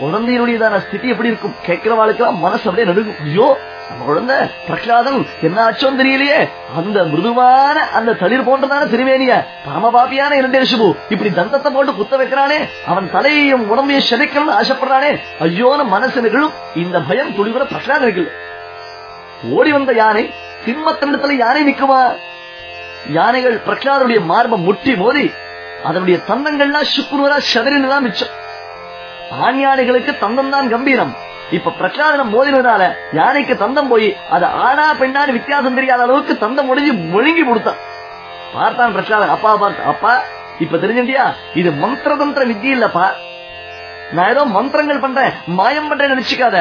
குழந்தையினுடையதான ஸ்திதி எப்படி இருக்கும்? கேட்கிறவாளுக்கெல்லாம் மனசு அப்படியே நடுங்கும். ஐயோ நம்ம குழந்தை பிரகலாதன் என்ன ஆச்சோன்னு தெரியலையே. அந்த மிருதுவான அந்த தளிர் போன்றதான திருவேணிய பரமபாபியான இரண்டேசுபு இப்படி தந்தத்தை போட்டு குத்த வைக்கிறானே அவன் தலையையும் உடம்பையும் சிதைக்கணும்னு ஆசைப்படுறானே. ஐயோன்னு மனசு நிகழும். இந்த பயம் துளிவர பிரகலாதனுக்கு இல்லை. ஓடி வந்த யானை சிம்மத்தினிடத்துல யானை நிக்குமா யானைகள் பிரகலாதனுடைய மார்பம் முட்டி மோதி அதனுடைய தந்தங்கள்லாம் சுக்குநூறா சதறின்னு மிச்சம். ஆண் யானைகளுக்கு தந்தம் தான் கம்பீரம். இப்ப பிரகலாதனம் மோதினதுனால யானைக்கு தந்தம் போய் அது ஆனா பெண்ணான்னு வித்தியாசம் தெரியாத அளவுக்கு தந்தம் முடிஞ்சு முழுங்கி கொடுத்தான். பார்த்தான் பிரகலாதன். அப்பா பார்த்து அப்பா இப்ப தெரிஞ்சியா இது மந்திர தந்திர வித்திய இல்லப்பா நான் ஏதோ மந்திரங்கள் பண்றேன் மாயம் பண்றேன் நினைச்சுக்காத.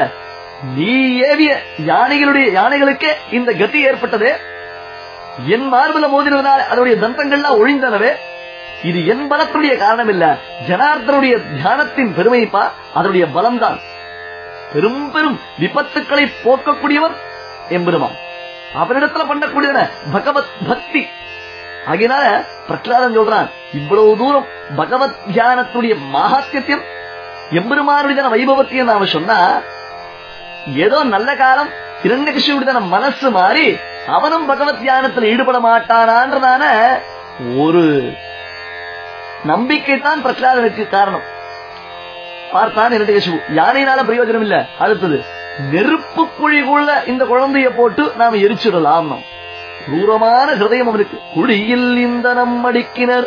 நீ ஏவிய யானைகளுடைய யானைகளுக்கு இந்த கதி ஏற்பட்டது. என் மார்பில மோதினதுனால அதனுடைய தந்தங்கள்லாம் ஒழிந்தனவே இது என் பலத்துடைய காரணம் இல்ல ஜனார்தனுடைய தியானத்தின் பெருமைப்பா அதனுடைய பலம்தான். பெரும் பெரும் விபத்துக்களை போக்கக்கூடியவர் எம்பெருமான் அவரிடத்துல பண்ணக்கூடியன பகவத் பக்தி. ஆகினால பிரகலாதன் சொல்றான் இவ்வளவு தூரம் பகவத் தியானத்துடைய மகாத்தியத்தையும் எம்பெருமானுடைய வைபவத்தையும் நாம சொன்னா ஏதோ நல்ல காலம் இரண்டகிஷுடைய மனசு மாறி அவனும் பகவத் தியானத்தில் ஈடுபட மாட்டானான்றதான ஒரு நம்பிக்கை தான் பிரகலாதனுக்கு காரணம் பார்த்தான் இரண்டகிஷு யானையினால பிரயோஜனம் இல்ல. அடுத்தது நெருப்பு குழிக்குள்ள இந்த குழந்தைய போட்டு நாம எரிச்சிடலாம். தூரமான ஹிருதயம் அவனுக்கு. குழியில் இந்த நம்மடிக்கினர்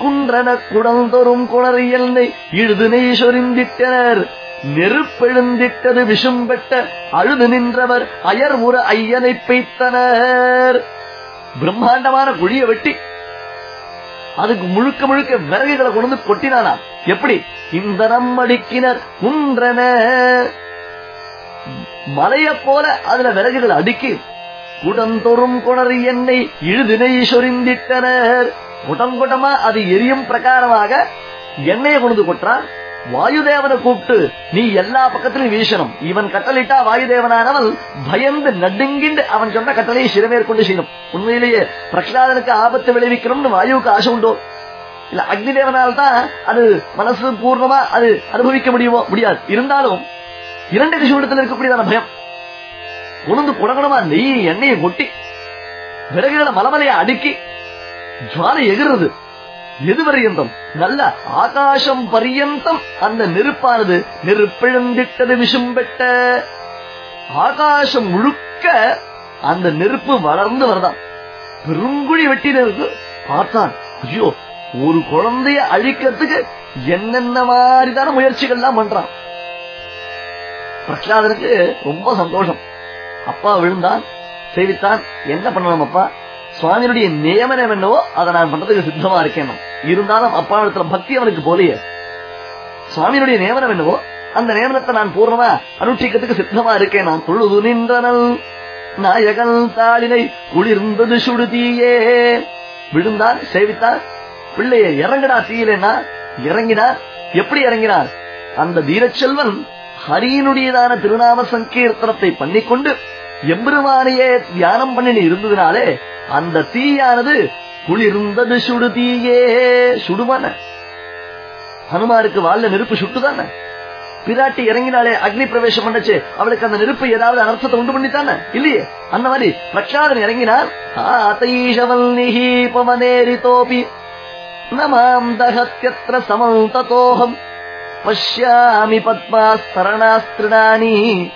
குன்றன குடந்தொரும் இழுது இழுதுனை சொரிந்திட்டனர். நெருப்பெழுந்திட்டது விஷம்பெட்ட அழுது நின்றவர் அயர் முற ஐயனை பெய்த்தனர் பிரம்மாண்டமான குழிய வெட்டி அதுக்கு முழுக்க முழுக்க விறகுகளை கொண்டு கொட்டினானா எப்படி? இந்த நம்மடிக்கினர் குன்றன மலைய போல அதுல விறகுகள் அடுக்கி குடந்தொறும் குணர் எண்ணெய் இழுதினை சொரிந்திட்டனர். குடங்குடமா அது எரியும் பிரகாரமாக எண்ணெயை கொண்டு கொட்டான் வாயுதேவனை கூப்பிட்டு நீ எல்லா பக்கத்திலும் வீசணும். இவன் கட்டளிட்டா வாயுதேவனானவன் பயந்து நடுங்கிண்டு அவன் சொன்ன கட்டளையை சிறமேற்கொண்டு செய்யணும் உண்மையிலேயே பிரகலாதனுக்கு ஆபத்து விளைவிக்கணும்னு வாயுவுக்கு ஆசை உண்டோ? இல்ல அக்னி தேவனால் தான் அது மனசு பூர்ணமா அது அனுபவிக்க முடியுமோ? முடியாது. இருந்தாலும் இரண்டு விஷயத்தில் இருக்கக்கூடியதான பயம். உணர்ந்து குடகுடமா நெய் எண்ணெயை கொட்டி விறகுகளை மலமலையை அடுக்கி ஜுவாலை எகிறது எது நல்ல ஆகாசம் பரியந்தம் அந்த நெருப்பானது நெருப்பிழந்திட்டது விஷம்பெட்ட ஆகாசம் முழுக்க அந்த நெருப்பு வளர்ந்து வரதான். பெருங்குழி வெட்டினருக்கு பார்த்தான். ஐயோ ஒரு குழந்தைய அழிக்கிறதுக்கு என்னென்ன மாதிரிதான முயற்சிகள்லாம் பண்றான். பிரகலாதனுக்கு ரொம்ப சந்தோஷம். அப்பா விழுந்தான் சேவித்தான் என்ன பண்ணணும் அப்பா சுவாமியுடைய நியமனம் என்னவோ அதை நான் பண்றதுக்கு சித்தமா இருக்கேன் இருந்தாலும் அப்பா இடத்துல பக்தி அவனுக்கு போலையே. சுவாமியினுடைய நியமனம் என்னவோ அந்த நியமனத்தை நான் பூர்ணமா அனுஷ்டிக்கிறதுக்கு சித்தமா இருக்கேன். நான் தொழுது நின்றனல் நாயகன் தாளினை குளிர்ந்தது சுடுதியே. விழுந்தான் சேவித்தான் பிள்ளைய இறங்கடா தீயிலன்னா இறங்கினார். எப்படி இறங்கினார்? அந்த தீரச்செல்வன் ஹரியினுடையதான திருநாம சங்கீர்த்தனத்தை பண்ணிக்கொண்டு எம்பெருமானையே தியானம் பண்ணி இருந்ததுனாலே அந்த தீயானது குளிர்ந்தது சுடு தீயே சுடுமான ஹனுமாருக்கு வாழ நெருப்பு சுட்டுதானே. பிராட்டி இறங்கினாலே அக்னி பிரவேசம் பண்ணச்சு. அவளுக்கு அந்த நெருப்பு ஏதாவது அனர்த்தத்தை உண்டு பண்ணித்தானே? இல்லையே? அந்த மாதிரி பிரக்ஷாதன் இறங்கினார். ஆதைஷவல் நிஹீபவனேரி தோபி. நமாம் தகத்யத்ர சமல் ததோகம் பஷ்யாமி பத்மாஸ்தரணாஸ்திரணானி.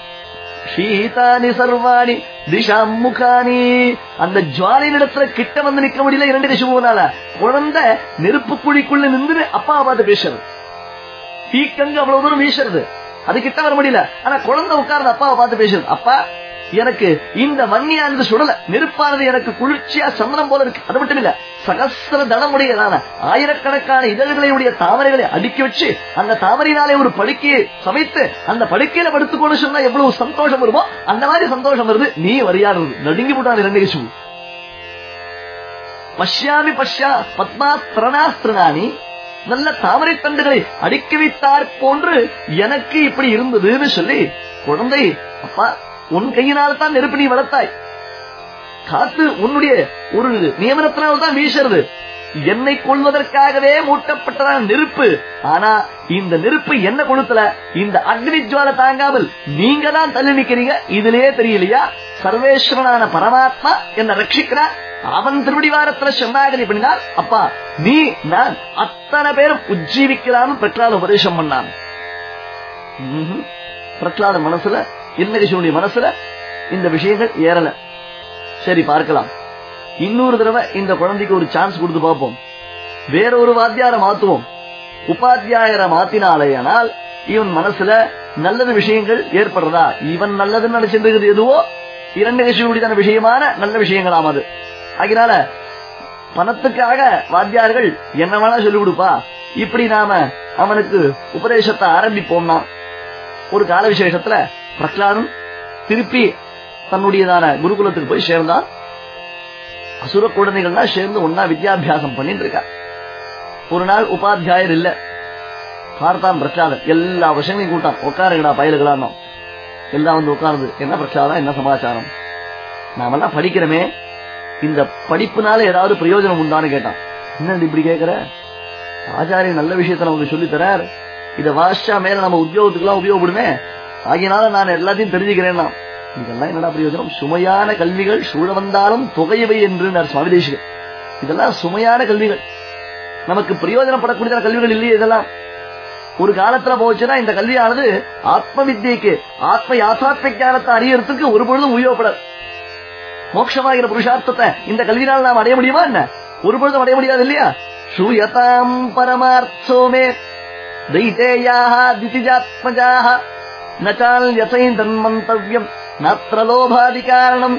ஷீஹிதானி சர்வாணி திஷாம் முகானி. அந்த ஜுவாலினிடத்துல கிட்ட வந்து நிக்க முடியல இரண்டு கசிபுனால குழந்தை நெருப்பு குழிக்குள்ள நின்று அப்பா பார்த்து பேசுறது. தீக்கங்க அவ்வளவு தூரம் வீசுறது. அது கிட்ட வர முடியல. ஆனா குழந்தை உட்கார்ந்து அப்பாவை பார்த்து பேசுறது. அப்பா எனக்கு இந்த வன்னியானது சுடல. நெருப்பானது எனக்கு குளிர்ச்சியா சமணம் போல இருக்கு. அது மட்டும் இல்ல சகசிர தனமுடையதான ஆயிரக்கணக்கான இதழ்களையுடைய தாமரைகளை அடுக்கி வச்சு அந்த தாமரையினாலே ஒரு படுக்கையை சமைத்து அந்த படுக்கையில படுத்துக்கோன்னு சொன்னா எவ்வளவு சந்தோஷம் வருமோ அந்த மாதிரி சந்தோஷம் வருது. நீ வரியாடுறது நடுங்கி போட்டான் இரண்டு கசிவு பஷ்யாமி பஷ்யா பத்மாஸ்திரணாஸ்திரணானி நல்ல தாமரை தண்டுகளை அடுக்கி வைத்தார் போன்று எனக்கு இப்படி இருந்ததுன்னு சொல்லி குழந்தை அப்பா உன் கையினால தான் நெருப்பு நீ வளர்த்தாய். காத்து உன்னுடைய ஒரு நியமனத்தினால் தான் வீசுறது. என்னை கொள்வதற்காகவே மூட்டப்பட்டதான் நெருப்பு. ஆனா இந்த நெருப்பு என்ன கொளுத்தல? இந்த அக்னி ஜுவால தாங்காமல் நீங்க தான் தள்ளி நிக்கிறீங்க? இதுலயே தெரியலையா? சர்வேஸ்வரனான பரமாத்மா என்ன ரட்சிக்கிறார். அவன் திருவடிவாரத்துல சொன்னாகரி பண்ணினார் அப்பா நீ நான் அத்தனை பேரும் உஜ்ஜீவிக்கலாம்னு பிரகலாத உபதேசம் பண்ணான். பிரகலாத மனசுல இன்னகிஷனுடைய மனசுல இந்த விஷயங்கள் ஏறல. சரி பார்க்கலாம். இன்னொரு தடவை இந்த குழந்தைக்கு ஒரு சான்ஸ் கொடுத்து பார்ப்போம். வேற ஒரு வாத்தியார மாத்துவோம். உபாத்தியாயரை மாத்தினாலேயானால் இவன் மனசுல நல்லது விஷயங்கள் ஏற்படுறதா? இவன் நல்லதுன்னு நினைச்சிருக்கிறது எதுவோ? இரண்டு கட்சியுடையதான விஷயமான நல்ல விஷயங்களாம் அது. அதனால பணத்துக்காக வாத்தியார்கள் என்ன வேணா சொல்லிக் கொடுப்பா இப்படி நாம அவனுக்கு உபதேசத்தை ஆரம்பிப்போம்னா ஒரு கால விசேஷத்துல பிரகலாதன் திருப்பி தன்னுடையதான குருகுலத்துக்கு போய் சேர்ந்தான் அசுர குழந்தைகள்லாம் சேர்ந்து ஒன்னா வித்யாபியாசம் பண்ணிட்டு இருக்கா ஒரு நாள் உபாத்தியாயர் இல்ல. பார்த்தான் பிரகலாதன். எல்லா விஷயங்களையும் கூட்டான் உட்காருங்கடா பயலுகளா எல்லாம் வந்து உட்கார்ந்து என்ன பிரச்சாரம் என்ன சமாச்சாரம்? நாமெல்லாம் படிக்கிறோமே. இந்த படிப்புனால ஏதாவது பிரயோஜனம் உண்டான்னு கேட்டான். என்ன இப்படி கேட்கிற? ஆச்சாரிய நல்ல விஷயத்த நமக்கு சொல்லி தரார். இத வாசிச்சா மேல நம்ம உத்தியோகத்துக்கு எல்லாம் உபயோகப்படுமே. ஆகியனால நான் எல்லாத்தையும் தெரிஞ்சுக்கிறேன் இதெல்லாம் என்னடா பிரயோஜனம்? சுமையான கல்விகள் சூழ வந்தாலும் தொகையவை என்று சுவாமி தேசிகர். இதெல்லாம் சுமையான கல்விகள். நமக்கு பிரயோஜனப்படக்கூடிய கல்விகள் இல்லையே இதெல்லாம். ஒரு காலத்துல போச்சுன்னா இந்த கல்வியானது ஆத்ம வித்தியக்கு ஆத்ம யாத்தாத்ம ஞானத்தை அறியறதுக்கு ஒரு பொழுதும் உபயோகப்படாது. மோட்சமாகிற புருஷார்த்தத்தை இந்த கல்வியினால் நாம் அடைய முடியுமா என்ன? ஒரு பொழுதும் அடைய முடியாது இல்லையா? ஸ்ரூயதாம் பரமார்த்தோமே. தைதேயாக திதிஜாத்மஜாக நச்சால் யசைந்தன் மந்தவியம் நாத்திர லோபாதி காரணம்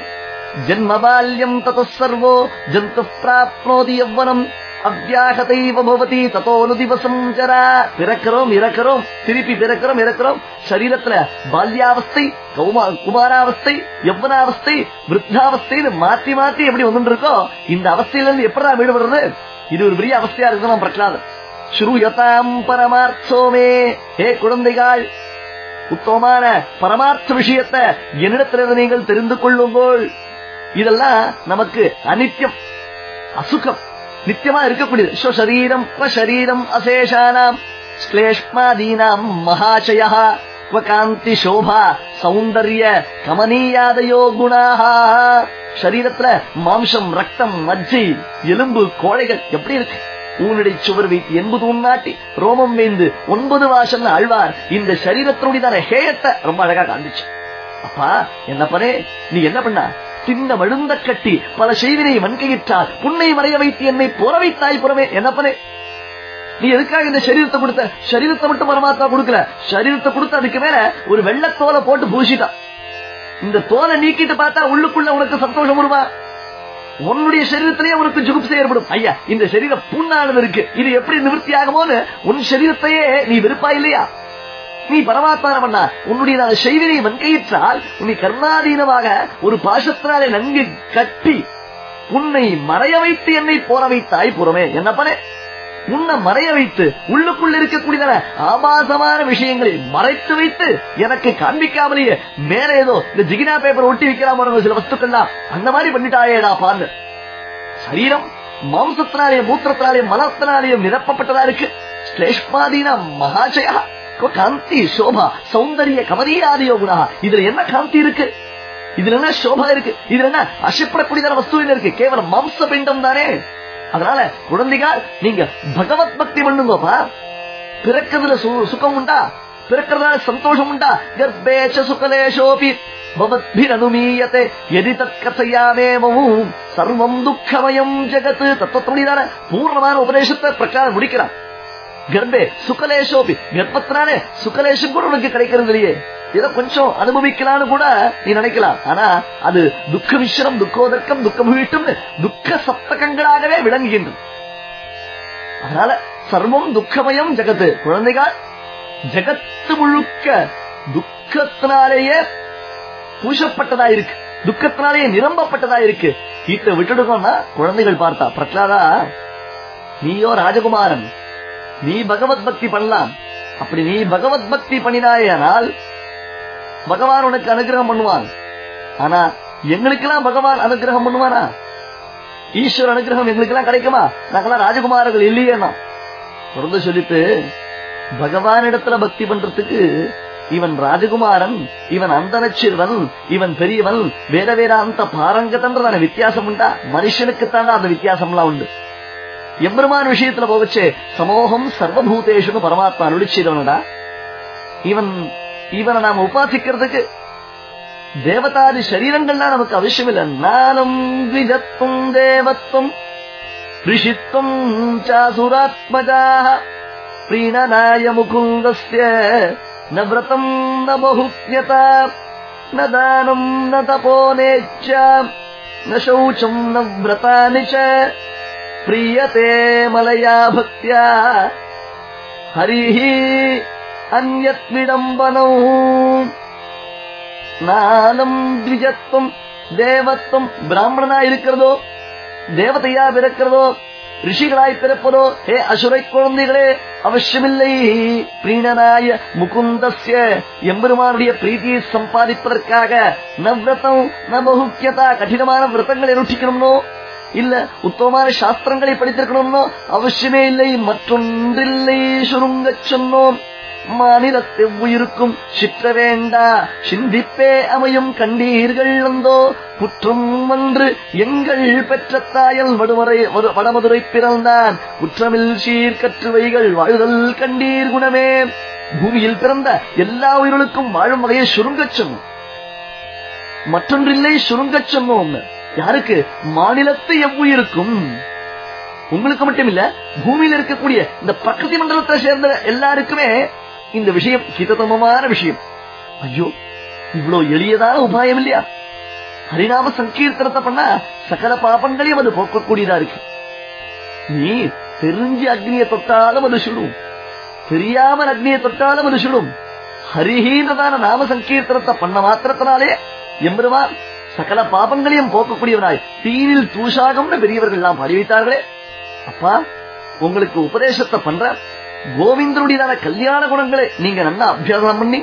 ஜன்ம பால்யம் தத்தோ ஜந்து பிராப்னோதி யவ்வனம் அவ்யாகதைவ பவதி தத்தோனு திவசம் ஜரா பிறக்கிறோம் இறக்கிறோம் திருப்பி பிறக்கிறோம் இறக்கிறோம் சரீரத்துல பால்யாவஸ்தை கௌமா குமாராவஸ்தை யவ்வனாவஸ்தை விருத்தாவஸ்தைன்னு மாத்தி மாத்தி எப்படி வந்துட்டு இருக்கோ இந்த அவஸ்தையில இருந்து எப்படிதான் விடுபடுறது? இது ஒரு பெரிய அவஸ்தையா இருக்கு நம்ம பிரகலாதன் ஸ்ரூயதாம் பரமார்த்தோமே. ஹே குழந்தைகள் உத்தமமான பரமார்த்த விஷயத்தை என்னிடத்திலிருந்து நீங்கள் தெரிந்து கொள்ளுங்கள். இதெல்லாம் நமக்கு அனித்யம் அசுகம் நித்தியமா இருக்கக்கூடியது. ஸ்வசரீரம் ஸ்வசரீரம் அசேஷானாம் ஸ்லேஷ்மாதீனாம் மகாச்சய காந்தி சோபா சௌந்தர்ய கமனீயாதையோ குணாக சரீரத்துல மாம்சம் ரத்தம் மஜ்ஜை எலும்பு கோழைகள் எப்படி இருக்கு? ஊனடை சுவர் வைத்து எண்பது உண்ணாட்டி ரோமம் வேந்து ஒன்பது வாசல் அழ்வார் இந்த சரீரத்தினுடைய ஹேயத்தை ரொம்ப அழகா காண்பிச்சு. அப்பா என்ன பண்ணே நீ என்ன பண்ண? சின்ன வழுந்த கட்டி பல செய்தியை வன்கையிட்டால் புண்ணை மறைய வைத்து என்னை புற வைத்தாய் புறமே என்ன பண்ணே நீ எதுக்காக இந்த சரீரத்தை கொடுத்த? சரீரத்தை மட்டும் பரமாத்மா கொடுக்கல. சரீரத்தை கொடுத்து அதுக்கு மேல ஒரு வெள்ளத்தோலை போட்டு பூசிட்டான். இந்த தோலை நீக்கிட்டு பார்த்தா உள்ளுக்குள்ள உனக்கு சந்தோஷம் வருவா உன்னுடைய சரீரத்திலேயே உனக்கு ஜுகுப்சை ஏற்படும். ஐயா இந்த சரீரம் புண்ணானது இருக்கு. இது எப்படி நிவர்த்தி ஆகுமோன்னு உன் சரீரத்தையே நீ விருப்பா இல்லையா? நீ பரமாத்மான பண்ணா உன்னுடைய செய்தியை வன்கையிற்றால் உன்னை கர்ணாதீனமாக ஒரு பாசத்தினாலே நன்கு கட்டி உன்னை மறைய வைத்து என்னை போற வைத்தாய் புறமே என்ன பண்ணே உன்னை மறைய வைத்து உள்ளுக்குள்ள இருக்கக்கூடியதான ஆபாசமான விஷயங்களை மறைத்து வைத்து எனக்கு காண்பிக்காமலேயே மேல ஏதோ இந்த ஜிகினா பேப்பர் ஒட்டி வைக்கலாம் சில வஸ்துக்கள்லாம் அந்த மாதிரி பண்ணிட்டாயேடா பாருங்க. சரீரம் மாம்சத்தினாலேயும் மூத்திரத்தினாலேயும் மலத்தினாலேயும் நிரப்பப்பட்டதா இருக்கு. ஸ்லேஷ்மாதீன மகாஜயா காந்தி சோபா சௌந்தரிய கமரியாதியோ குணா இதுல என்ன காந்தி இருக்கு? இதுல என்ன சோபா இருக்கு? இதுல என்ன அசைப்படக்கூடியதான வஸ்து இருக்கு? கேவலம் மாம்ச பிண்டம் தானே? அதனால குழந்தைகள் நீங்க பகவத் பக்தி பண்ணுங்கப்பா. பிறக்கிறதுல சுகம் உண்டா? பிறக்கிறதுல சந்தோஷம் உண்டா? கர்ப்பேச்ச சுகலேஷோபி பவத்பிரனுமீயத்தை எதி தற்கதையாமேவும் சர்வம் துக்கமயம் ஜெகத்து தத்துவத்தோடிதான பூர்ணமான உபதேசத்தை பிரச்சாரம் முடிக்கிறான். கர்ப்பே சுகலேஷோபி கர்ப்பத்தினாலே சுகலேஷம் கூட உனக்கு கிடைக்கிறது இல்லையே ஏதோ கொஞ்சம் அனுபவிக்கலாம்னு கூட நீ நினைக்கலாம். ஆனா அது துக்க மிஸ்ரம் துக்கோதர்க்கம் துக்கம் வீட்டும் துக்க சப்தகங்களாகவே விளங்குகின்றது. அதனால சர்வம் துக்கமயம் ஜெகத்து. குழந்தைகள் ஜெகத்து முழுக்க துக்கத்தினாலேயே பூசப்பட்டதா இருக்கு துக்கத்தினாலேயே நிரம்பப்பட்டதா இருக்கு இத விட்டுடுக்கோம்னா குழந்தைகள் பார்த்தா. பிரகலாதா நீயோ ராஜகுமாரன். நீ பகவத் பக்தி பண்ணலாம். அப்படி நீ பகவத் பக்தி பண்ணினாயானால் பகவான் உனக்கு அனுகிரகம் பண்ணுவான். ஆனா எங்களுக்கெல்லாம் பகவான் அனுகிரகம் பண்ணுவானா? ஈஸ்வர அனுகிரகம் எங்களுக்கெல்லாம் கிடைக்குமா? நாங்கெல்லாம் ராஜகுமாரர்கள் இல்லையேனா தொடர்ந்து சொல்லிட்டு பகவானிடத்துல பக்தி பண்றதுக்கு இவன் ராஜகுமாரன் இவன் அந்தனச்சிறுவன் இவன் பெரியவன் வேற வேற அந்த பாரங்கதன்றதான வித்தியாசம் உண்டா? மனுஷனுக்கு தாண்டா அந்த வித்தியாசம் எல்லாம் உண்டு. എമ്പെരുമാൻ വിഷയത്തിൽ പോവച്ച് സമൂഹം സർവഭൂതേഷു പരമാത്മാ അരുളിച്ചതവനടാ ഇവൻ ഇവനെ നാം உபாசிக்கிறதுக்கு ദേവതാദി சரீரங்கள்லாம் നമുക്ക് ആവശ്യമില്ല. എന്നാലും ദ്വിജത്വം ദേവത്വം ഋഷിത്വം ചാസുരാത്മജാ சாசுராத்மஜாக പ്രീണനായ മുകുന്ദസ്യ ന ബഹുജ്ഞത നദാനം ദാനം ന തപോനേച്ഛ ശൗചം ന വ്രതാനി ച प्रीयते मलया भक्त्या हरिः अन्यत् विडम्बनौ நானும் த்விஜத்துவம் தேவத்துவம் பிராமணனா இருக்கிறதோ தேவதையா பிறக்கிறதோ ரிஷிகளாய் பிறப்பதோ ஹே அசுரை குழந்தைகளே அவசியமில்லை பிரீணனாய முகுந்தஸ்ய எம்பெருமானுடைய பிரீதியை சம்பாதிப்பதற்காக நவ்ரதம் நபகுக்கியதா கடினமான விரதங்களை அனுஷ்டிக்கணும்னோ இல்ல உத்தமமான சாஸ்திரங்களை படித்திருக்கணும்னோ அவசியமே இல்லை. மற்றொன்றில்லை சுருங்க சொன்னோம். மாநிலத்தை உயிருக்கும் சிற்ற வேண்டா. சிந்திப்பே அமையும் கண்டீர்கள் வந்தோ குற்றம் ஒன்று எங்கள் பெற்ற தாயல் வடுமறை வடமதுரை பிறந்தான். குற்றமில் சீர்கற்று வைகள் வாழுதல் கண்டீர் குணமே. பூமியில் பிறந்த எல்லா உயிர்களுக்கும் வாழும் வகையை சுருங்கச் சொன்னோம். மற்றொன்றில்லை சுருங்கச் சொன்னோம். யாருக்கு? மாநிலத்தை எவ்வுயிருக்கும்? உங்களுக்கு மட்டும் இல்ல பூமியில இருக்கக்கூடிய இந்த பிரகிருதி மண்டலத்தை சேர்ந்த எல்லாருக்குமே இந்த விஷயம் ஹிததமமான விஷயம். ஐயோ இவ்வளவு எளியதான உபாயம் இல்லையா? ஹரிநாம சங்கீர்த்தனத்தை பண்ணா சகல பாபங்களையும் அது போக்கக்கூடியதா இருக்கு. நீ தெரிஞ்சு அக்னியை தொட்டாலும் அது சுடும். தெரியாமல் அக்னியை தொட்டாலும் அது சுடும். ஹரிஹீனதான நாம சங்கீர்த்தனத்தை பண்ண மாத்திரத்தினாலே எம்பெருமான் சகல பாபங்களையும் போக்கக்கூடியவனாய் தீனில் தூஷாகம்னு பெரியவர்கள் எல்லாம் அறிவித்தார்களே அப்பா உங்களுக்கு உபதேசத்தை பண்ற கோவிந்தருடையதான கல்யாண குணங்களை நீங்க நல்லா அபியாசம் பண்ணி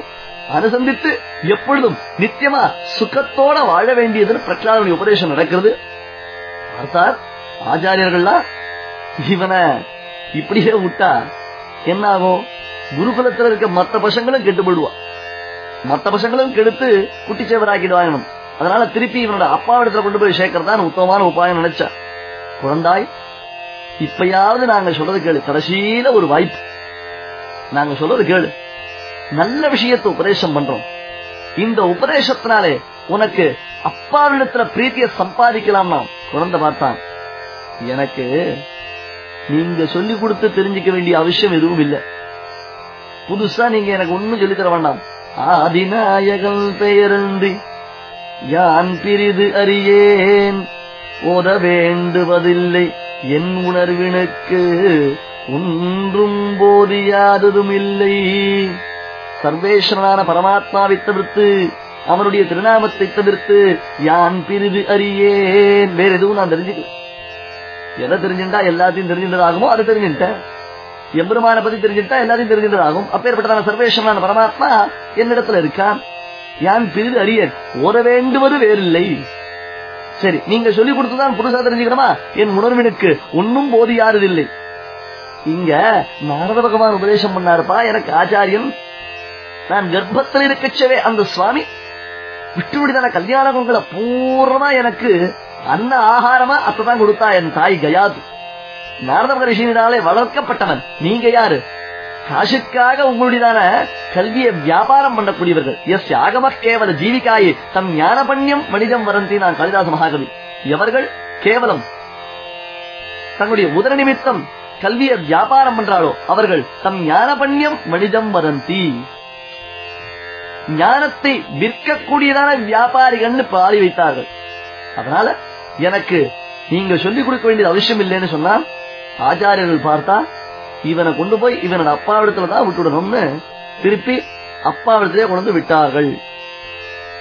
அனுசந்தித்து எப்பொழுதும் நித்தியமா சுகத்தோட வாழ வேண்டியதுன்னு பிரகலாதனுடைய உபதேசம் நடக்கிறது. பார்த்தார் ஆச்சாரியர்கள்லாம் இவனை இப்படியே விட்டா என்ன ஆகும் குருகுலத்துல இருக்க மத்த பசங்களும் கெட்டு போடுவா மத்த பசங்களும் கெடுத்து குட்டிச்சேவராக்கிடுவாங்க அதனால திருப்பி இவனோட அப்பாவிடத்துல கொண்டு போய் சேர்க்கறதான் உத்தமமான உபாயம் நினைச்சா. குழந்தாய் இப்பயாவது நாங்க சொல்றது கேளு. கடைசியில ஒரு வாய்ப்பு. நாங்க சொல்றது கேளு. நல்ல விஷயத்தை உபதேசம் பண்றோம். இந்த உபதேசத்தினாலே உனக்கு அப்பாவிடத்துல பிரீத்திய சம்பாதிக்கலாம்னா குழந்தை பார்த்தான். எனக்கு நீங்க சொல்லி கொடுத்து தெரிஞ்சுக்க வேண்டிய அவசியம் எதுவும் இல்லை. புதுசா நீங்க எனக்கு ஒண்ணும் சொல்லி தர வேண்டாம். ஆதிநாயகன் பெயரன்றி யான் பிரிது அறியேன்? ஓத வேண்டுவதில்லை. என் உணர்வினுக்கு ஒன்றும் போதியாததும் இல்லை சர்வேஸ்வரனான பரமாத்மாவை தவிர்த்து அவனுடைய திருநாமத்தை தவிர்த்து யான் பிரிது அறியேன்? வேற எதுவும் நான் தெரிஞ்சுக்கல. எதை தெரிஞ்சுட்டா எல்லாத்தையும் தெரிஞ்சின்றதாகுமோ அதை தெரிஞ்சுட்டேன் எம்பெருமான பத்தி தெரிஞ்சுட்டா எல்லாத்தையும் தெரிஞ்சின்றதாகும் அப்பேற்பட்டதான சர்வேஸ்வரனான பரமாத்மா என்னிடத்துல இருக்கான். யான் பிரிது அறியேன் ஓத வேண்டுவது வேறில்லை. சரி நீங்க சொல்லி கொடுத்துதான் புதுசா தெரிஞ்சுக்கணுமா என் உணர்வினுக்கு ஒன்னும் யாருதில்லை. இங்க நாரத பகவான் உபதேசம் பண்ணாருப்பா எனக்கு ஆச்சாரியன் நான் கர்ப்பத்தில் இருக்கச்சவே அந்த சுவாமி. விட்டுவிடுதான கல்யாண குங்களை பூர்ணமா எனக்கு அன்ன ஆகாரமா அத்தான் கொடுத்தா என் தாய் கயாது. நாரத மகரிஷினாலே வளர்க்கப்பட்டவன். நீங்க யாரு? காசுக்காக உங்களுடையதான கல்வியை வியாபாரம் பண்ணக்கூடியவர்கள். எஸ் ஆகம கேவல ஜீவிகாயே தம் ஞானபண்யம் மனிதம் வரந்தி நான் காளிதாச மகாகவி எவர்கள்? கேவலம். தங்களுடைய உதர நிமித்தம் கல்வியை வியாபாரம் பண்றாளோ அவர்கள் தம் ஞானபண்யம் மனிதம் வரந்தி ஞானத்தை விற்கக்கூடியதான வியாபாரிகள்னு பாடி வைத்தார்கள். அதனால எனக்கு நீங்க சொல்லிக் கொடுக்க வேண்டியது அவசியம் இல்லைன்னு சொன்னா ஆச்சாரியர்கள் பார்த்தா இவனை கொண்டு போய் இவனோட அப்பாவிடத்துலதான் விட்டுடணும்னு திருப்பி அப்பாவிடத்திலே கொண்டு வந்து விட்டார்கள்.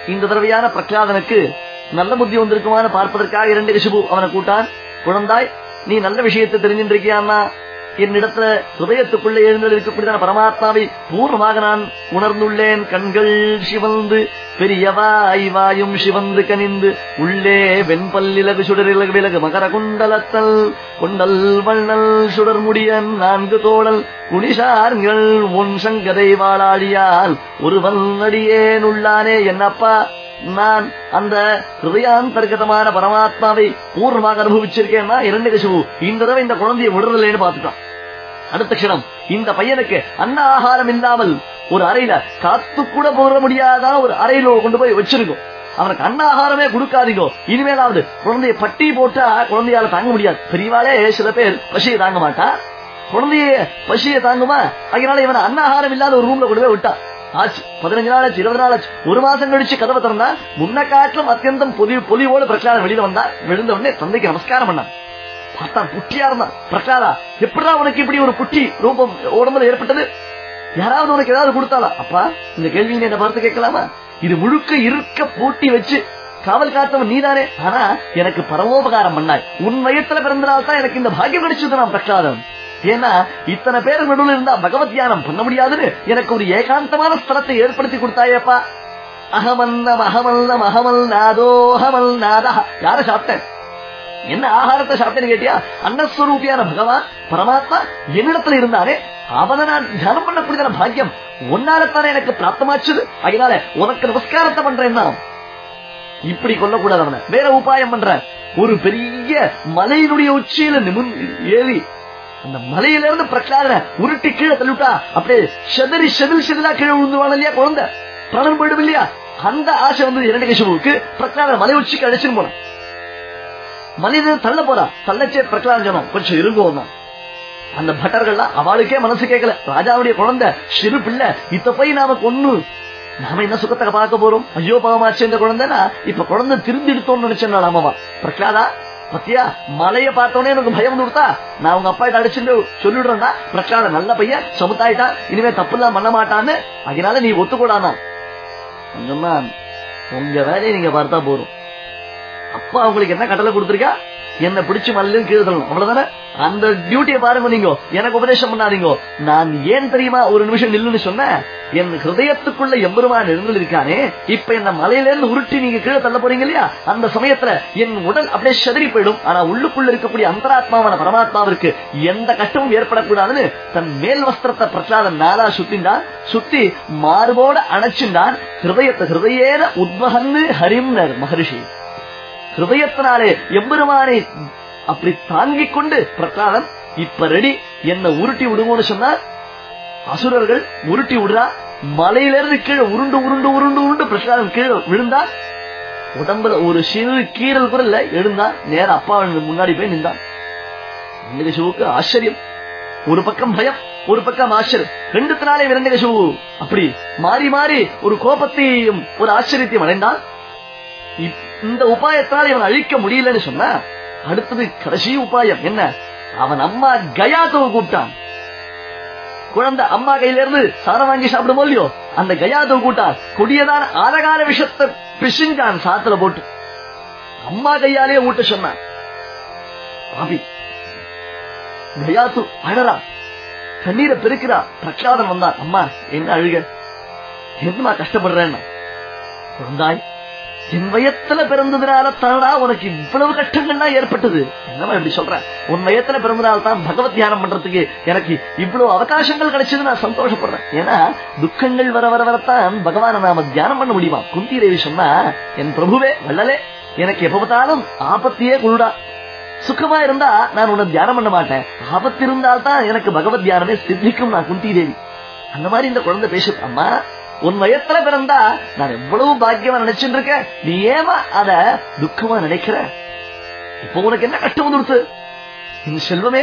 இந்த தடவையான பிரகலாதனுக்கு நல்ல புத்தி வந்திருக்குமான பார்ப்பதற்காக இரண்டு ரிஷபு அவனை கூட்டான். குழந்தாய் நீ நல்ல விஷயத்தை தெரிஞ்சின்றிருக்கியான்னா என்னிடத்துல ஹிருதயத்துக்குள்ளே எழுந்தல் இருக்கக்கூடியதான பரமாத்மாவை பூர்ணமாக நான் உணர்ந்துள்ளேன். கண்கள் சிவந்து பெரியவாய் வாயும் சிவந்து கனிந்து உள்ளே வெண்பல்லிலகு சுடரிலகு விலகு மகர குண்டலத்தல் கொண்டல் வண்ணல் சுடர் முடியன் நான்கு தோழல் குனிஷார்கள் உன் சங்கதை வாழாடியால் ஒருவன் அடியேன் உள்ளானே என்னப்பா? நான் அந்த ஹிருதயாந்தர்கதமான பரமாத்மாவை பூர்ணமாக அனுபவிச்சிருக்கேன்னா இரண்டு கசிவு இந்த தடவை இந்த குழந்தையை விடுறதில்லைன்னு பாத்துட்டான் அடுத்த க்ஷணம் இந்த பையனுக்கு அன்ன ஆகாரம் இல்லாமல் ஒரு அறையில காத்து கூட போற முடியாத ஒரு அறையில கொண்டு போய் வச்சிருக்கோம் அவனுக்கு அன்னாகாரமே கொடுக்காதீங்கோ இனிமேலாவது குழந்தைய பட்டி போட்டா குழந்தையால தாங்க முடியாது பெரியவாளே சில பேர் பசியை தாங்க மாட்டா குழந்தைய பசியை தாங்குமா அதனால இவன் அன்னாகாரம் இல்லாத ஒரு ரூம்ல கொண்டு போய் விட்டான் ஆச்சு. பதினஞ்சு நாள் ஆச்சு இருபது நாள் ஆச்சு. ஒரு மாசம் கழிச்சு கதவை திறந்தா முன்ன காட்டிலும் அத்தியந்தம் பொலி பொலிவோடு பிரச்சாரம் வெளியில வந்தா விழுந்த உடனே தந்தைக்கு நமஸ்காரம் பண்ணான் பார்த்தா குட்டியா இருந்தான் பிரச்சாரா? எப்படிதான் உனக்கு இப்படி ஒரு குட்டி ரூபம் உடம்புல ஏற்பட்டது? யாராவது உனக்கு ஏதாவது கொடுத்தாளா? அப்பா இந்த கேள்வி என்ன பார்த்து கேட்கலாமா? இது முழுக்க இருக்க பூட்டி வச்சு காவல் காத்தவன் நீதானே. ஆனா எனக்கு பரமோபகாரம் பண்ணாய். உன் வயத்துல பிறந்தனால்தான் எனக்கு இந்த பாக்கியம் கிடைச்சது நான் பிரகலாதன் ஏன்னா இத்தனை பேர் நடுவில் இருந்தா பகவத் தியானம் பண்ண முடியாதுன்னு எனக்கு ஒரு ஏகாந்தமான ஸ்தலத்தை ஏற்படுத்தி கொடுத்தாயேப்பா. அகமல்லம் அகமல்லம் அகமல் நாதோ நாதா. யார சாப்பிட்டேன் என்ன ஆகாரத்தை சாப்பிட்டேன்னு கேட்டியா? அன்னஸ்வரூபியான பகவான் பரமாத்மா என்னிடத்துல இருந்தானே அவனை நான் தியானம் பண்ணக்கூடியதான பாக்கியம் உன்னாலத்தானே எனக்கு பிராப்தமாச்சது. அதனால உனக்கு நமஸ்காரத்தை பண்றேன் நான். இப்படி கொல்லக்கூடாது அவனை. வேற உபாயம் பண்ற ஒரு பெரிய மலையினுடைய உச்சியில நிமிர் ஏறி அந்த மலையில இருந்து பிரகலாதனை உருட்டி கீழே தள்ளிவிட்டா அப்படியே செதறி செதில் செதிலா கீழே விழுந்துவான் இல்லையா குழந்தை? பிரணம் போயிடும் இல்லையா? அந்த ஆசை வந்து இரண்டு கசிவுக்கு பிரகலாத மலை உச்சிக்கு அழைச்சின்னு போனான். மலையில தள்ள போறா. தள்ளச்சே பிரகலாதன் சொன்னோம் கொஞ்சம் இருங்கோம் அந்த பட்டர்கள்லாம் அவளுக்கே மனசு கேட்கல. ராஜாவுடைய குழந்தை சிறு பிள்ளை இத்த போய் நாம கொன்னு. நாம என்ன சுகத்தை பார்க்க போறோம்? ஐயோ பாவமாச்சு இந்த குழந்தைனா இப்ப குழந்தை திருந்தி எடுத்தோம்னு நினைச்சேன் நாமவா பிரகலாதா பத்தியா? மலைய பார்த்தோன்னே எனக்கு பயம் கொடுத்தா நான் உங்க அப்பா கிட்ட அடிச்சுட்டு சொல்லிடுறேன்டா. பிரச்சாரம் நல்ல பையன் சமுத்தாயிட்டா. இனிமே தப்பு எல்லாம் பண்ண மாட்டான்னு. அதனால நீ ஒத்துக்கூடானா சொன்னா உங்க வேலையை நீங்க பார்த்தா போறோம் அப்பா உங்களுக்கு என்ன கட்டளை கொடுத்துருக்கா? என்ன பிடிச்சு மல்லும் கீழே தள்ளணும். அவ்வளவுதானே? அந்த டியூட்டியை பாருங்க நீங்க. எனக்கு உபதேசம் பண்ணாதீங்க. நான் ஏன் தெரியுமா ஒரு நிமிஷம் நில்லுன்னு சொன்னேன்? என் ஹிருதயத்துக்குள்ள எம்பெருமான் எழுந்து இருக்கானே? இப்ப என்ன மலையில இருந்து உருட்டி நீங்க கீழே தள்ள போறீங்க இல்லையா? அந்த சமயத்துல என் உடல் அப்படியே செதறி போயிடும். ஆனா உள்ளுக்குள்ள இருக்கக்கூடிய அந்தராத்மாவான பரமாத்மாவிற்கு எந்த கஷ்டமும் ஏற்படக்கூடாதுன்னு தன் மேல் வஸ்திரத்தை பிரசாதம் நாளா சுத்தின்றான். சுத்தி மார்போட அணைச்சுண்டான் ஹிருதயத்தை ஹிருதயேன உத்மகன்னு ஹரிம்னர் மகரிஷி. ஹிருதயத்தினாலே எம்பெருமானை அப்படி தாங்கிக் கொண்டு பிரகலாதன் இப்ப ரெடி என்ன உருட்டி விடுவோம்னு சொன்னா அசுரர்கள் உருட்டி விடுறா மலையிலிருந்து கீழே உருண்டு உருண்டு உருண்டு உருண்டு பிரசாதம் கீழே விழுந்தா உடம்புல ஒரு சிறு கீரல் கூட இல்ல எழுந்தா நேர அப்பா முன்னாடி போய் நின்றான். இரண்டகசிவுக்கு ஆச்சரியம் ஒரு பக்கம் பயம் ஒரு பக்கம் ஆச்சரியம். ரெண்டுத்தினாலே இரண்டகசிவு அப்படி மாறி மாறி ஒரு கோபத்தையும் ஒரு ஆச்சரியத்தையும் அடைந்தான். இந்த உபாயத்தால் இவன் அழிக்க முடியலன்னு சொன்ன அடுத்தது கடைசி உபாயம் என்ன? அவன் அம்மா கயாத்தவை கூப்பிட்டான். குழந்தை அம்மா கையில இருந்து சாரம் வாங்கி சாப்பிடும் இல்லையோ அந்த கயாத்தவை கூட்டான் கொடியதான ஆலகால விஷத்தை பிசிஞ்சான் சாத்துல போட்டு. அம்மா கையாலேயே ஊட்ட சொன்னான். பாபி கயாத்து அழறா. கண்ணீரை பெருக்கிறா. பிரகலாதன் வந்தான். அம்மா என்ன அழுக? என்னமா கஷ்டப்படுறேன்னா. குழந்தாய் என் வயத்துல பிறந்ததுனால தானா உனக்கு இவ்வளவு கஷ்டங்கள்லாம் ஏற்பட்டது. என்னவா இப்படி சொல்றேன் உன் வயத்துல பிறந்ததால தான் பகவத் தியானம் பண்றதுக்கு எனக்கு இவ்வளவு அவகாசங்கள் கிடைச்சது நான் சந்தோஷப்படுறேன். ஏன்னா துக்கங்கள் வர வர வரத்தான் பகவான நாம தியானம் பண்ண முடியுமா? குந்தி தேவி சொன்னா என் பிரபுவே வள்ளலே எனக்கு எப்ப பார்த்தாலும் ஆபத்தியே குருடா சுக்கமா இருந்தா நான் உன்னை தியானம் பண்ண மாட்டேன். ஆபத்து இருந்தால்தான் எனக்கு பகவத் தியானமே சித்திக்கும் நான் குந்தி தேவி அந்த மாதிரி இந்த குழந்தை பேசுது. அம்மா உன் வயத்துல பிறந்தா நான் எவ்வளவு பாக்கியமா நினைச்சுட்டு இருக்கேன் நீ ஏமா அத துக்கமா நினைக்கிற? இப்போ உனக்கு என்ன கஷ்டம் வந்துடுத்து? என் செல்வமே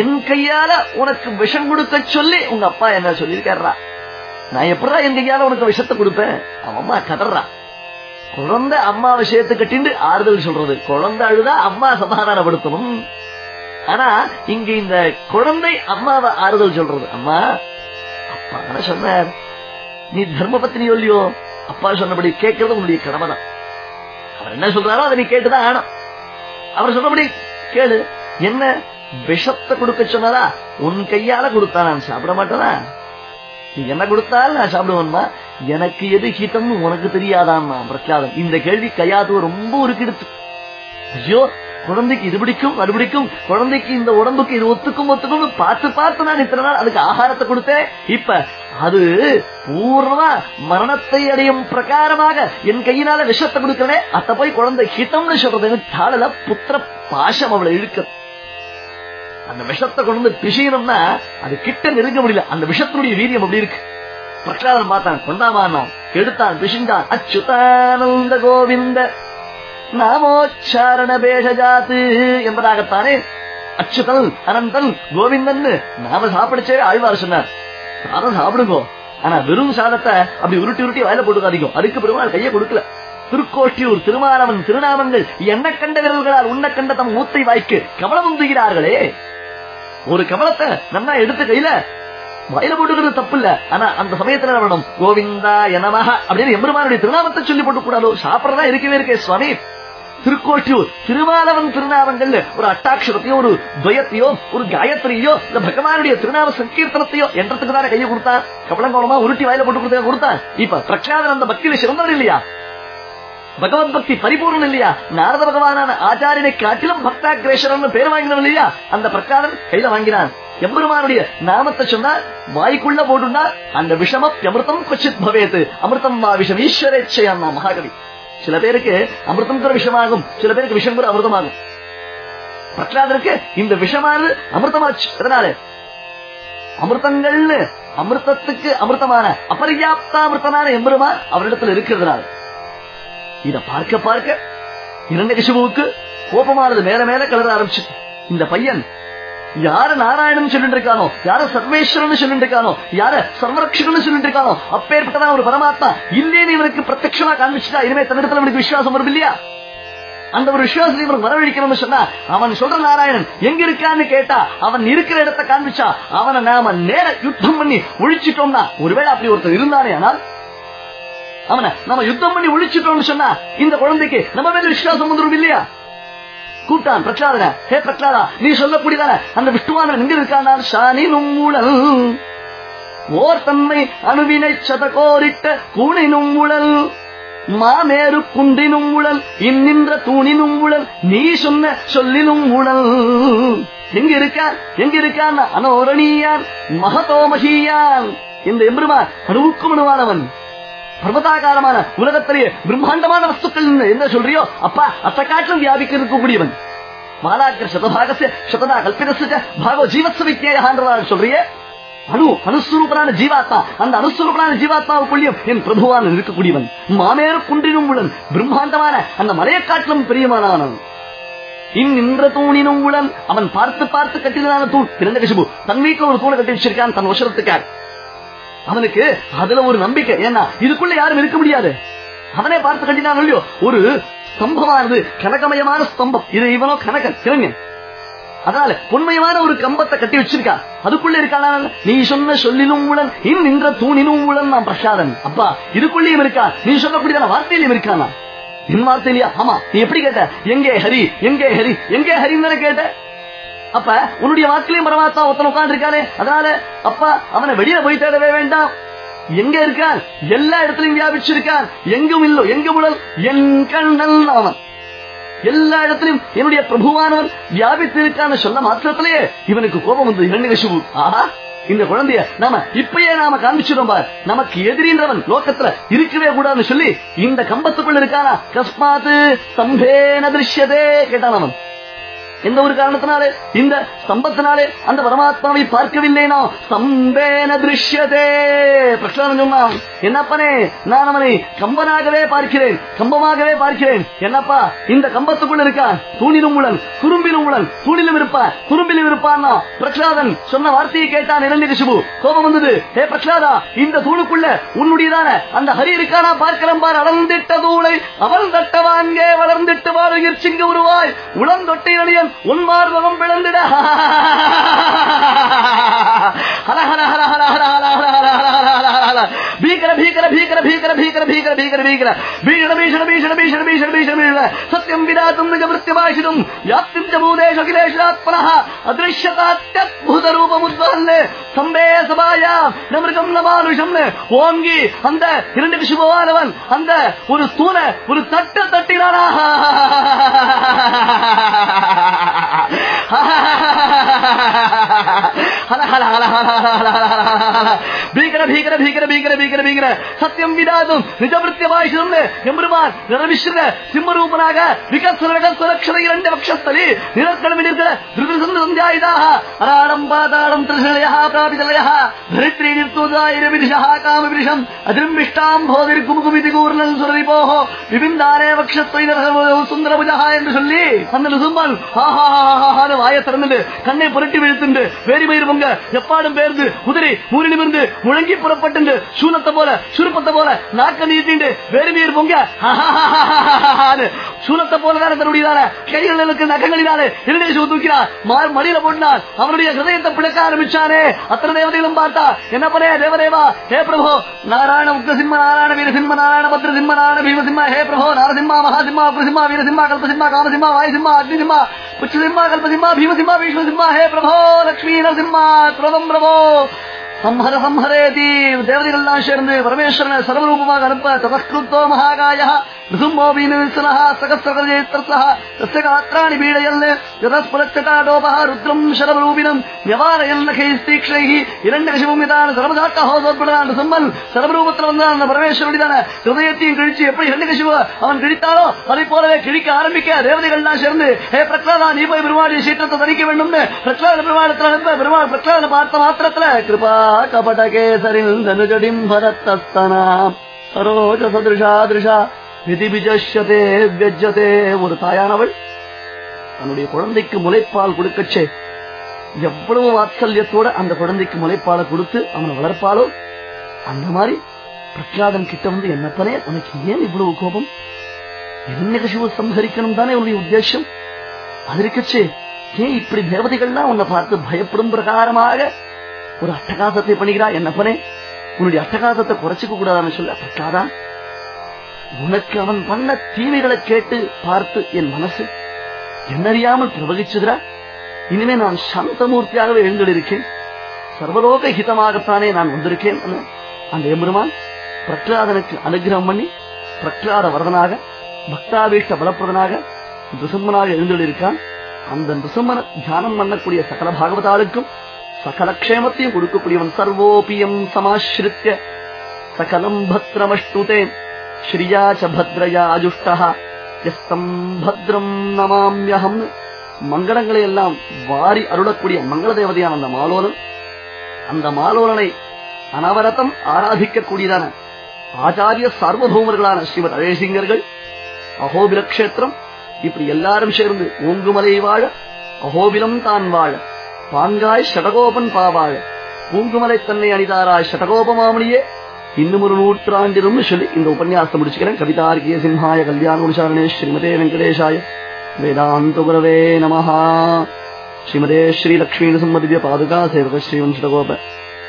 என் கையால உனக்கு விஷம் கொடுக்க சொல்லி உங்க அப்பா என்ன சொல்லியிருக்காரா நான் எப்படா என் கையால உனக்கு விஷத்தை கொடுப்பேன்? அவன் அம்மா கதறா. குழந்தை அம்மா விஷயத்தை கட்டிண்டு ஆறுதல் சொல்றது. குழந்தை அழுதா அம்மா சமாதானப்படுத்தணும். ஆனா இங்க இந்த குழந்தை அம்மாவை ஆறுதல் சொல்றது. அம்மா அப்பா சொன்னார் நீ தர்ம பத்னியோ இல்லையோ அப்பா சொன்னபடி கேட்கறது உன்னுடைய கடமை தான் அவர் என்ன சொல்றாரோ அதை நீ கேட்டுதான் ஆனும் அவர் சொன்னபடி கேளு என்ன விஷத்தை கொடுக்க சொன்னதா? உன் கையால கொடுத்தா நான் சாப்பிட மாட்டேனா? நீ என்ன கொடுத்தால் நான் சாப்பிடுவேன்மா. எனக்கு எது ஹிதம்னு உனக்கு தெரியாதான் பிரகலாதன் இந்த கேள்வி கையாது ரொம்ப உருக்கெடுத்து. ஐயோ குழந்தைக்கு இது பிடிக்கும் அது பிடிக்கும். குழந்தைக்கு இந்த உடம்புக்கு இது ஒத்துக்கும் ஒத்துக்கும். பார்த்து பார்த்து நான் இத்தனை நாள் அதுக்கு ஆகாரத்தை கொடுத்தேன். இப்ப அது பூர்ணமா மரணத்தை அடையும் பிரகாரமாக என் கையினால விஷத்தை கொடுக்கிறேன் அத்த போய் குழந்தை ஹிதம்னு சொல்றது. தாளல புத்திர பாசம் அவளை இழுக்க அந்த விஷத்தை கொண்டு வந்து பிசையணும்னா அது கிட்ட நெருங்க முடியல. அந்த விஷத்தினுடைய வீரியம் அப்படி இருக்கு. பிரகலாதன் பார்த்தான் கொண்டாமான் எடுத்தான் பிசிந்தான். அச்சுதானந்த கோவிந்த நாமோச்சாரண பேஷஜாத்து என்பதாகத்தானே அச்சுதன் அனந்தன் கோவிந்தன் நாம சாப்பிடுச்சே ஆழ்வார் சொன்னார் சாதம் சாப்பிடுங்கோ ஆனா வெறும் சாதத்தை அப்படி உருட்டி உருட்டி வாயில போட்டுக்காதீங்க அதுக்கு பெருமாள் கையை கொடுக்கல திருக்கோட்டியூர் திருமாலவன் திருநாமங்கள் என்ன கண்ட விரல்களால் உன்ன கண்ட தம் மூத்தை வாய்க்கு கவலம் உந்துகிறார்களே ஒரு கவலத்தை நல்லா எடுத்து கையில வயல போட்டுக்கிறது தப்பு இல்ல ஆனா அந்த சமயத்துல என்ன கோவிந்தா எனமாக அப்படின்னு எம்பெருமானுடைய திருநாமத்தை சொல்லி போட்டு கூடாதோ சாப்பிடறதா இருக்கவே இருக்கே சுவாமி திருக்கோட்டியூர் திருமாலவன் திருநாமங்கள் ஒரு அட்டாட்சரத்தையோ ஒரு துவயத்தையோ ஒரு காயத்ரியோ இல்ல பகவானுடைய திருநாம சங்கீர்த்தனத்தையோ என்றதுக்கு தானே கையை கொடுத்தான் கவலங்கோலமா உருட்டி வாயில போட்டு கொடுத்தா? கொடுத்தான் இப்ப பிரக்லாதன் பக்தியில சிறந்தவர் இல்லையா? பகவத் பக்தி பரிபூர்ணம் இல்லையா? நாரத பகவானான ஆச்சாரியனை காட்டிலும் பக்தாகிரேஷன் பேர் வாங்கினவன் இல்லையா? அந்த பிரகாரம் கையில வாங்கினான். எம்பெருமானுடைய நாமத்தை சொன்னா வாய்க்குள்ள போட்டுண்டா அந்த விஷம அமிர்தம் கொச்சித் பவேத்து அமிர்தம் வா விஷம் ஈஸ்வரேச்சையா மகாகவி. சில பேருக்கு அமிர்தம் கூட விஷமாகும் சில பேருக்கு விஷம் கூட அமிர்தமாகும். பிரகலாதருக்கு இந்த விஷமானது அமிர்தமாச்சு. அதனால அமிர்தங்கள்னு அமிர்தத்துக்கு அமிர்தமான அபரியாப்தாமிர்தமான எம்பெருமான் அவரிடத்துல இருக்கிறதுனால இத பார்க்க பார்க்க இரண்டு கசிபுவுக்கு கோபமானது மேல மேல கலர ஆரம்பிச்சு இந்த பையன் யார நாராயணன் சொல்லிட்டு இருக்கானோ யார சர்வேஸ்வரன் சொல்லிட்டு இருக்கானோ யார சர்வரட்சகன் சொல்லிட்டு இருக்கானோ அப்பேற்பட்டதான் ஒரு பரமாத்மா இல்லேன்னு இவனுக்கு பிரத்யமா காண்பிச்சுட்டா இனிமே தன்னிடத்துல அவனுக்கு விசுவாசம் வரும் இல்லையா? அந்த ஒரு விசுவாசத்தை இவன் வரவழைக்கணும்னு சொன்னா அவன் சொல்ற நாராயணன் எங்க இருக்கான்னு கேட்டா அவன் இருக்கிற இடத்தை காண்பிச்சா அவனை நாம நேர யுத்தம் பண்ணி ஒழிச்சிட்டோம்னா ஒருவேளை அப்படி ஒருத்தர் இருந்தானே ஆனால் அவனை நம்ம யுத்தம் பண்ணி ஒழிச்சிட்டோம்னு சொன்னா இந்த குழந்தைக்கு நம்ம மேல விசுவாசம் வந்துடும் இல்லையா? கூப்பிட்டான் பிரகலாதன. ஹே பிரகலாதா நீ சொல்லக்கூடியதான? அந்த விஷ்ணுவானவன் எங்க இருக்கான் சாணி நும்முழல் ஓர் தன்மை அணுவினை சதகோரிட்ட கூணை நும்முழல் மாமேறு குன்றினும் உழல் இன்னின்ற தூணினும் உழல் நீ சொன்ன சொல்லினும் உழல் எங்க இருக்கான்? எங்க இருக்கான்? அனோரணியான் மகதோமகியான். இந்த எம்பெருமான் அணுவுக்கும் அணுவானவன் பர்வதாகாரமான உலகத்திலேயே பிரம்மாண்டமான வஸ்துக்கள் என்ன சொல்றியோ அப்பா அத்த காட்டிலும் வியாபிக்க இருக்கக்கூடியவன். மாலாக்கர் சதபாகச சததா கல்பிதச பாகோ ஜீவத்ச வித்தியாக சொல்றியே அணு அனுஸ்வரூபனான ஜீவாத்மா அந்த அனுஸ்வரூபனான ஜீவாத்மாவுக்குள்ளேயும் என் பிரபுவான இருக்கக்கூடியவன். மாமேறு குன்றினும் உடன் பிரம்மாண்டமான அந்த மலையை காட்டிலும் பெரியமானவன். இந்நின்ற தூணினும் உடன் அவன் பார்த்து பார்த்து கட்டினதான தூண் திறந்த கசிபு தன் வீட்டில் ஒரு தூணை கட்டி வச்சிருக்கான் தன் வசனத்துக்காக. அவனுக்கு அதுல ஒரு நம்பிக்கை. ஏன்னா இதுக்குள்ள யாரும் இருக்க முடியாது. அவனே பார்த்து கட்டினான் இல்லையோ? ஒரு ஸ்தம்பமானது கனகமயமான ஸ்தம்பம். இது இவனோ கனகன் கிழங்கன் அதனால பொன்மையான ஒரு கம்பத்தை கட்டி வச்சிருக்கா. அதுக்குள்ள இருக்கான நீ சொன்ன சொல்லிலும் உளன் இன் நின்ற தூணினும் உளன் நான் பிரசாதன். அப்பா இதுக்குள்ளேயும் இருக்கா? நீ சொல்லக்கூடியதான வார்த்தையிலும் இருக்கானா என் வார்த்தையிலையா? ஆமா. நீ எப்படி கேட்ட? எங்கே ஹரி? எங்கே ஹரி? எங்கே ஹரின்னு கேட்ட? அப்ப உன்னுடைய வாக்கிலையும் பரமாத்மா ஒருத்தன் உட்கார்ந்து இருக்கானே அதனால அப்பா அவனை வெளியில போய் தேடவே வேண்டாம். எங்க இருக்கான்? எல்லா இடத்திலும் வியாபிச்சிருக்கான். எங்கும் இல்லோ எங்கு உடல்? என் கண்ணன் அவன். எல்லா இடத்திலும் என்னுடைய பிரபுவானவன் வியாபித்திருக்கான்னு சொன்ன மாத்திரத்திலேயே இவனுக்கு கோபம் வந்தது. இரண்டு கசிவு ஆஹா இந்த குழந்தைய நாம இப்பயே நாம காமிச்சிடும் பார். நமக்கு எதிரின்றவன் லோகத்துல இருக்கவே கூடாதுன்னு சொல்லி இந்த கம்பத்துக்குள்ள இருக்கானா? கஸ்மாத்து சம்பேன திருஷ்யதே கேட்டான் அவன். எந்த ஒரு காரணத்தினாலே? இந்த ஸ்தம்பத்தினாலே அந்த பரமாத்மாவை பார்க்கவில்லைனா ஸ்தம்பேன திருஷ்யதே. பிரச்சனை சொன்னான் என்னப்பனே நான் அவனை கம்பனாகவே பார்க்கிறேன் கம்பமாகவே பார்க்கிறேன். என்னப்பா இந்த கம்பத்துக்குள்ள இருக்கா தூணிலும் உளன் குறும்பிலும் உளன் தூணிலும் இருப்பான் குறும்பிலும் இருப்பான்னா? பிரகலாதன் சொன்ன வார்த்தையை கேட்டான் இரண்டிகசிபு கோபம் வந்தது. ஹே பிரகலாதா இந்த தூணுக்குள்ள உன்னுடையதான அந்த ஹரி இருக்கானா பார்க்கலாம் பார் அளந்திட்ட தூளை அவன் தட்டவாங்கே வளர்ந்திட்டு வாழுகிற சிங்க உருவாய் உளந்தொட்டை அணியன் உன் மார்பகம் பிளந்திட. ஹர ஹர ஹர ஹர ஹர ஹர ஹர ஹர ஹர ஹர ஹர ஹர பீகர பீகர பீகர பீகர பீகர பீகர பீகர பீகர பீஷண பீஷண பீஷண பீஷண பீஷண பீஷண பீஷண சத்யம் விதாத்தும் நிஜமிருத்தியமாஷிதும் யாப்திம் ச பூதேஷ அகிலேஷாத்மனः அத்ருஷ்யதாத்யத்புத ரூபமுத்வஹன்னே சம்பே சபாயா நமிருகம் நமானுஷம் ஓங்கி அந்த இரண்டு விஷுபவானவன் அந்த ஒரு ஸ்தூல ஒரு தட்டு தட்டினானா ஹல ஹல ஹல ஹல ஹல ஹல بي ഭീകര ഭീകര ഭീകര ഭീകര ഭീകര ഭീകര സത്യം വിടാതും നിജവൃത്യമായി ചെന്ന് എമ്പെരുമാൻ നിറവിശ്വര സിംഹരൂപനാക വികസ്വര രഹസ്വരക്ഷരയിരണ്ട് പക്ഷസ്ഥലി നിരക്കണമിരുത് ധൃതിസന്ധായിതാഹ അറാടം പാതാളം തൃശലയ പ്രാപിതലയ ധരിത്രീ നിർത്തുതായിരവിരിശഃ കാമവിരിശം അതിരംവിഷ്ടാം ഭോതിരിക്കുമുകുമിതി കൂർണൽ സുരവിപോഹ വിപിന്ദാരേ വക്ഷത്വൈതരഹ സുന്ദരഭുജഃ എന്ന് ചൊല്ലി അന്ന് ലുസുമ്പാൽ ഹാ ഹാ ഹാ ഹാ ഹാ வாய திறந்து கண்ணை புரட்டி விழுத்துண்டு வேறு பயிர் பொங்க எப்பாடும் பேர்ந்து குதிரை மூரிலிமிருந்து முழங்கி பொங்கி புறப்பட்டு சூனத்தை போல சுருப்பத்தை போல நாக்க நீட்டிண்டு வேரி பொங்க ஆஹாஹாஹாஹான்னு போல போலதான தன்னுடையதான கைகளுக்கு நகங்களினாலே இருநேசு தூக்கினார் மார் மடியில போட்டார் அவருடைய ஹிருதயத்தை பிளக்க ஆரம்பிச்சானே அத்தனை தேவதைகளும் பார்த்தா என்ன பண்ணே தேவதேவா ஹே பிரபோ நாராயண உக்ரசிம்ம நாராயண வீரசிம்ம நாராயண பத்ர சிம்ம நாராயண பீமசிம்ம ஹே பிரபோ நாரசிம்மா மகாசிம்மா உக்ரசிம்மா வீரசிம்மா கல்பசிம்மா காமசிம்மா வாயுசிம்மா அக்னிசிம்மா புச்சசிம்மா கல்பசிம்மா பீமசிம்மா விஷ்ணுசிம்மா ஹே பிரபோ லக்ஷ்மி நரசிம்மா துரதம் பிரபோ சம்ஹர சம்ஹரேதி தேவதைகள்லாம் சேர்ந்து பரமேஸ்வரனை சர்வரூபமாக அனுப்ப ததஸ்கிருத்தோ மகாகாயா ऋसुम्भोऽभिनिसनः सकस्रकर्जेत्रसः तस्य गात्राणि पीडयन् यतस्फुलच्चटाडोपः रुद्रम् शरवरूपिणम् யவாரயல்லகைஸ்தீக்ஷைஹி இரண்டகசிவம் இதான சர்வதாட்டஹோ சோற்படான் ரிசும்பன் சர்வரூபத்தில் வந்தான் அந்த பரமேஸ்வரடிதான ஹிருதயத்தையும் கிழிச்சு எப்படி இரண்டகசிவ அவன் கிழித்தானோ அதை போலவே கிழிக்க ஆரம்பிக்க தேவதைகள்லாம் சேர்ந்து ஹே பிரகலாதா நீ போய் பெருமாளுடைய சீற்றத்தை தணிக்க வேண்டும்னு பிரகலாத பெருமாளத்தில் அனுப்ப பெருமாள் பிரகலாத பார்த்த மாத்திரத்துல கிருபா கபடகேசரில் தனுஜடிம் பரத்தஸ்தனா சரோஜ சதுஷா திருஷா விதிபிஜதே வெஜ்ஜதே ஒரு தாயானவள் தன்னுடைய குழந்தைக்கு முளைப்பால் கொடுக்கச்சே. எவ்வளவு வாத்சல்யத்தோட அந்த குழந்தைக்கு முளைப்பாலை கொடுத்து அவனை வளர்ப்பாளோ? அந்த மாதிரி பிரகலாதன் கிட்ட வந்து என்னப்பனே உனக்கு ஏன் இவ்வளவு கோபம்? என்ன கசிவு சம்ஹரிக்கணும் தானே உன்னுடைய உத்தேசம்? அது இருக்கச்சே. ஏன் இப்படி தேவதைகள்லாம் உன்னை பார்த்து பயப்படும் பிரகாரமாக ஒரு அட்டகாசத்தை பண்ணுகிறா என்னப்பனே? உன்னுடைய அட்டகாசத்தை குறைச்சிக்க கூடாதுன்னு சொல்ல பிரகலாதான் உனக்கு அவன் பண்ண தீமைகளை கேட்டு பார்த்து என் மனசு என்னறியாமல் பிரவகிச்சதுரா இனிமே நான் சாந்தமூர்த்தியாகவே எழுந்திருக்கேன் சர்வலோக ஹிதமாகத்தானே நான் வந்திருக்கேன் அந்த எம்பெருமான் பிரகலாதனுக்கு அனுகிரகம் பண்ணி பிரகலாத வரதனாக பக்தாபீஷ்ட பலப்பிரதனாக நிருசம்மனாக எழுந்திருக்கான் அந்த நிருசம்மன தியானம் பண்ணக்கூடிய சகல பாகவதாளுக்கும் சகல க்ஷேமத்தையும் கொடுக்கக்கூடியவன் சர்வோபியம் சமாசிரித்த சகலம் பத்ரமஷ்டுதேன். ஸ்ரீயா ச பத்ரயா அஜுஷ்டா எஸ்தம் பத்ரம் நமாமியகம் மங்களங்களை எல்லாம் வாரி அருளக்கூடிய மங்கள தேவதையான அந்த மாலோலன் அந்த மாலோலனை அனவரத்தம் ஆராதிக்கக்கூடியதான ஆச்சாரிய சார்வபௌமர்களான ஸ்ரீமத் அழேசிங்கர்கள் அகோபில கஷேத்திரம் இப்படி எல்லாரும் சேர்ந்து ஓங்குமலை வாழ அகோபிலம் தான் வாழ பாங்காய் ஷடகோபன் பாவாழ பூங்குமலை தன்னை அணிதாராய் ஷடகோபமாமணியே இன்னும் ஒரு நூற்றாண்டிலும் சொல்லி இந்த உபன்யாசம் முடிச்சுக்கிறேன் கவிதார்கிய சிம்ஹாய கல்யாண குணசாரணே ஸ்ரீமதே வெங்கடேஷாய வேதாந்த குரவே நமஹா ஸ்ரீமதே ஸ்ரீ லக்ஷ்மீ நரசிம்மதிவ்ய பாதுகா சேவக ஸ்ரீவம்சடகோப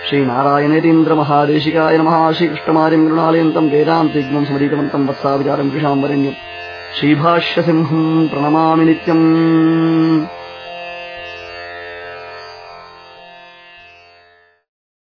ஸ்ரீ நாராயணேதீந்திர மகாதேசிகாய நமஹ ஸ்ரீகிருஷ்ணமாரியம் கருணாலயந்தம் வேதாந்திக்னம் ஸ்மரீதவந்தம் வத்சாவிச்சாரம் கிருஷாம் வரண்யம் ஸ்ரீபாஷ்ய சிம்ஹம் பிரணமாமி நித்யம்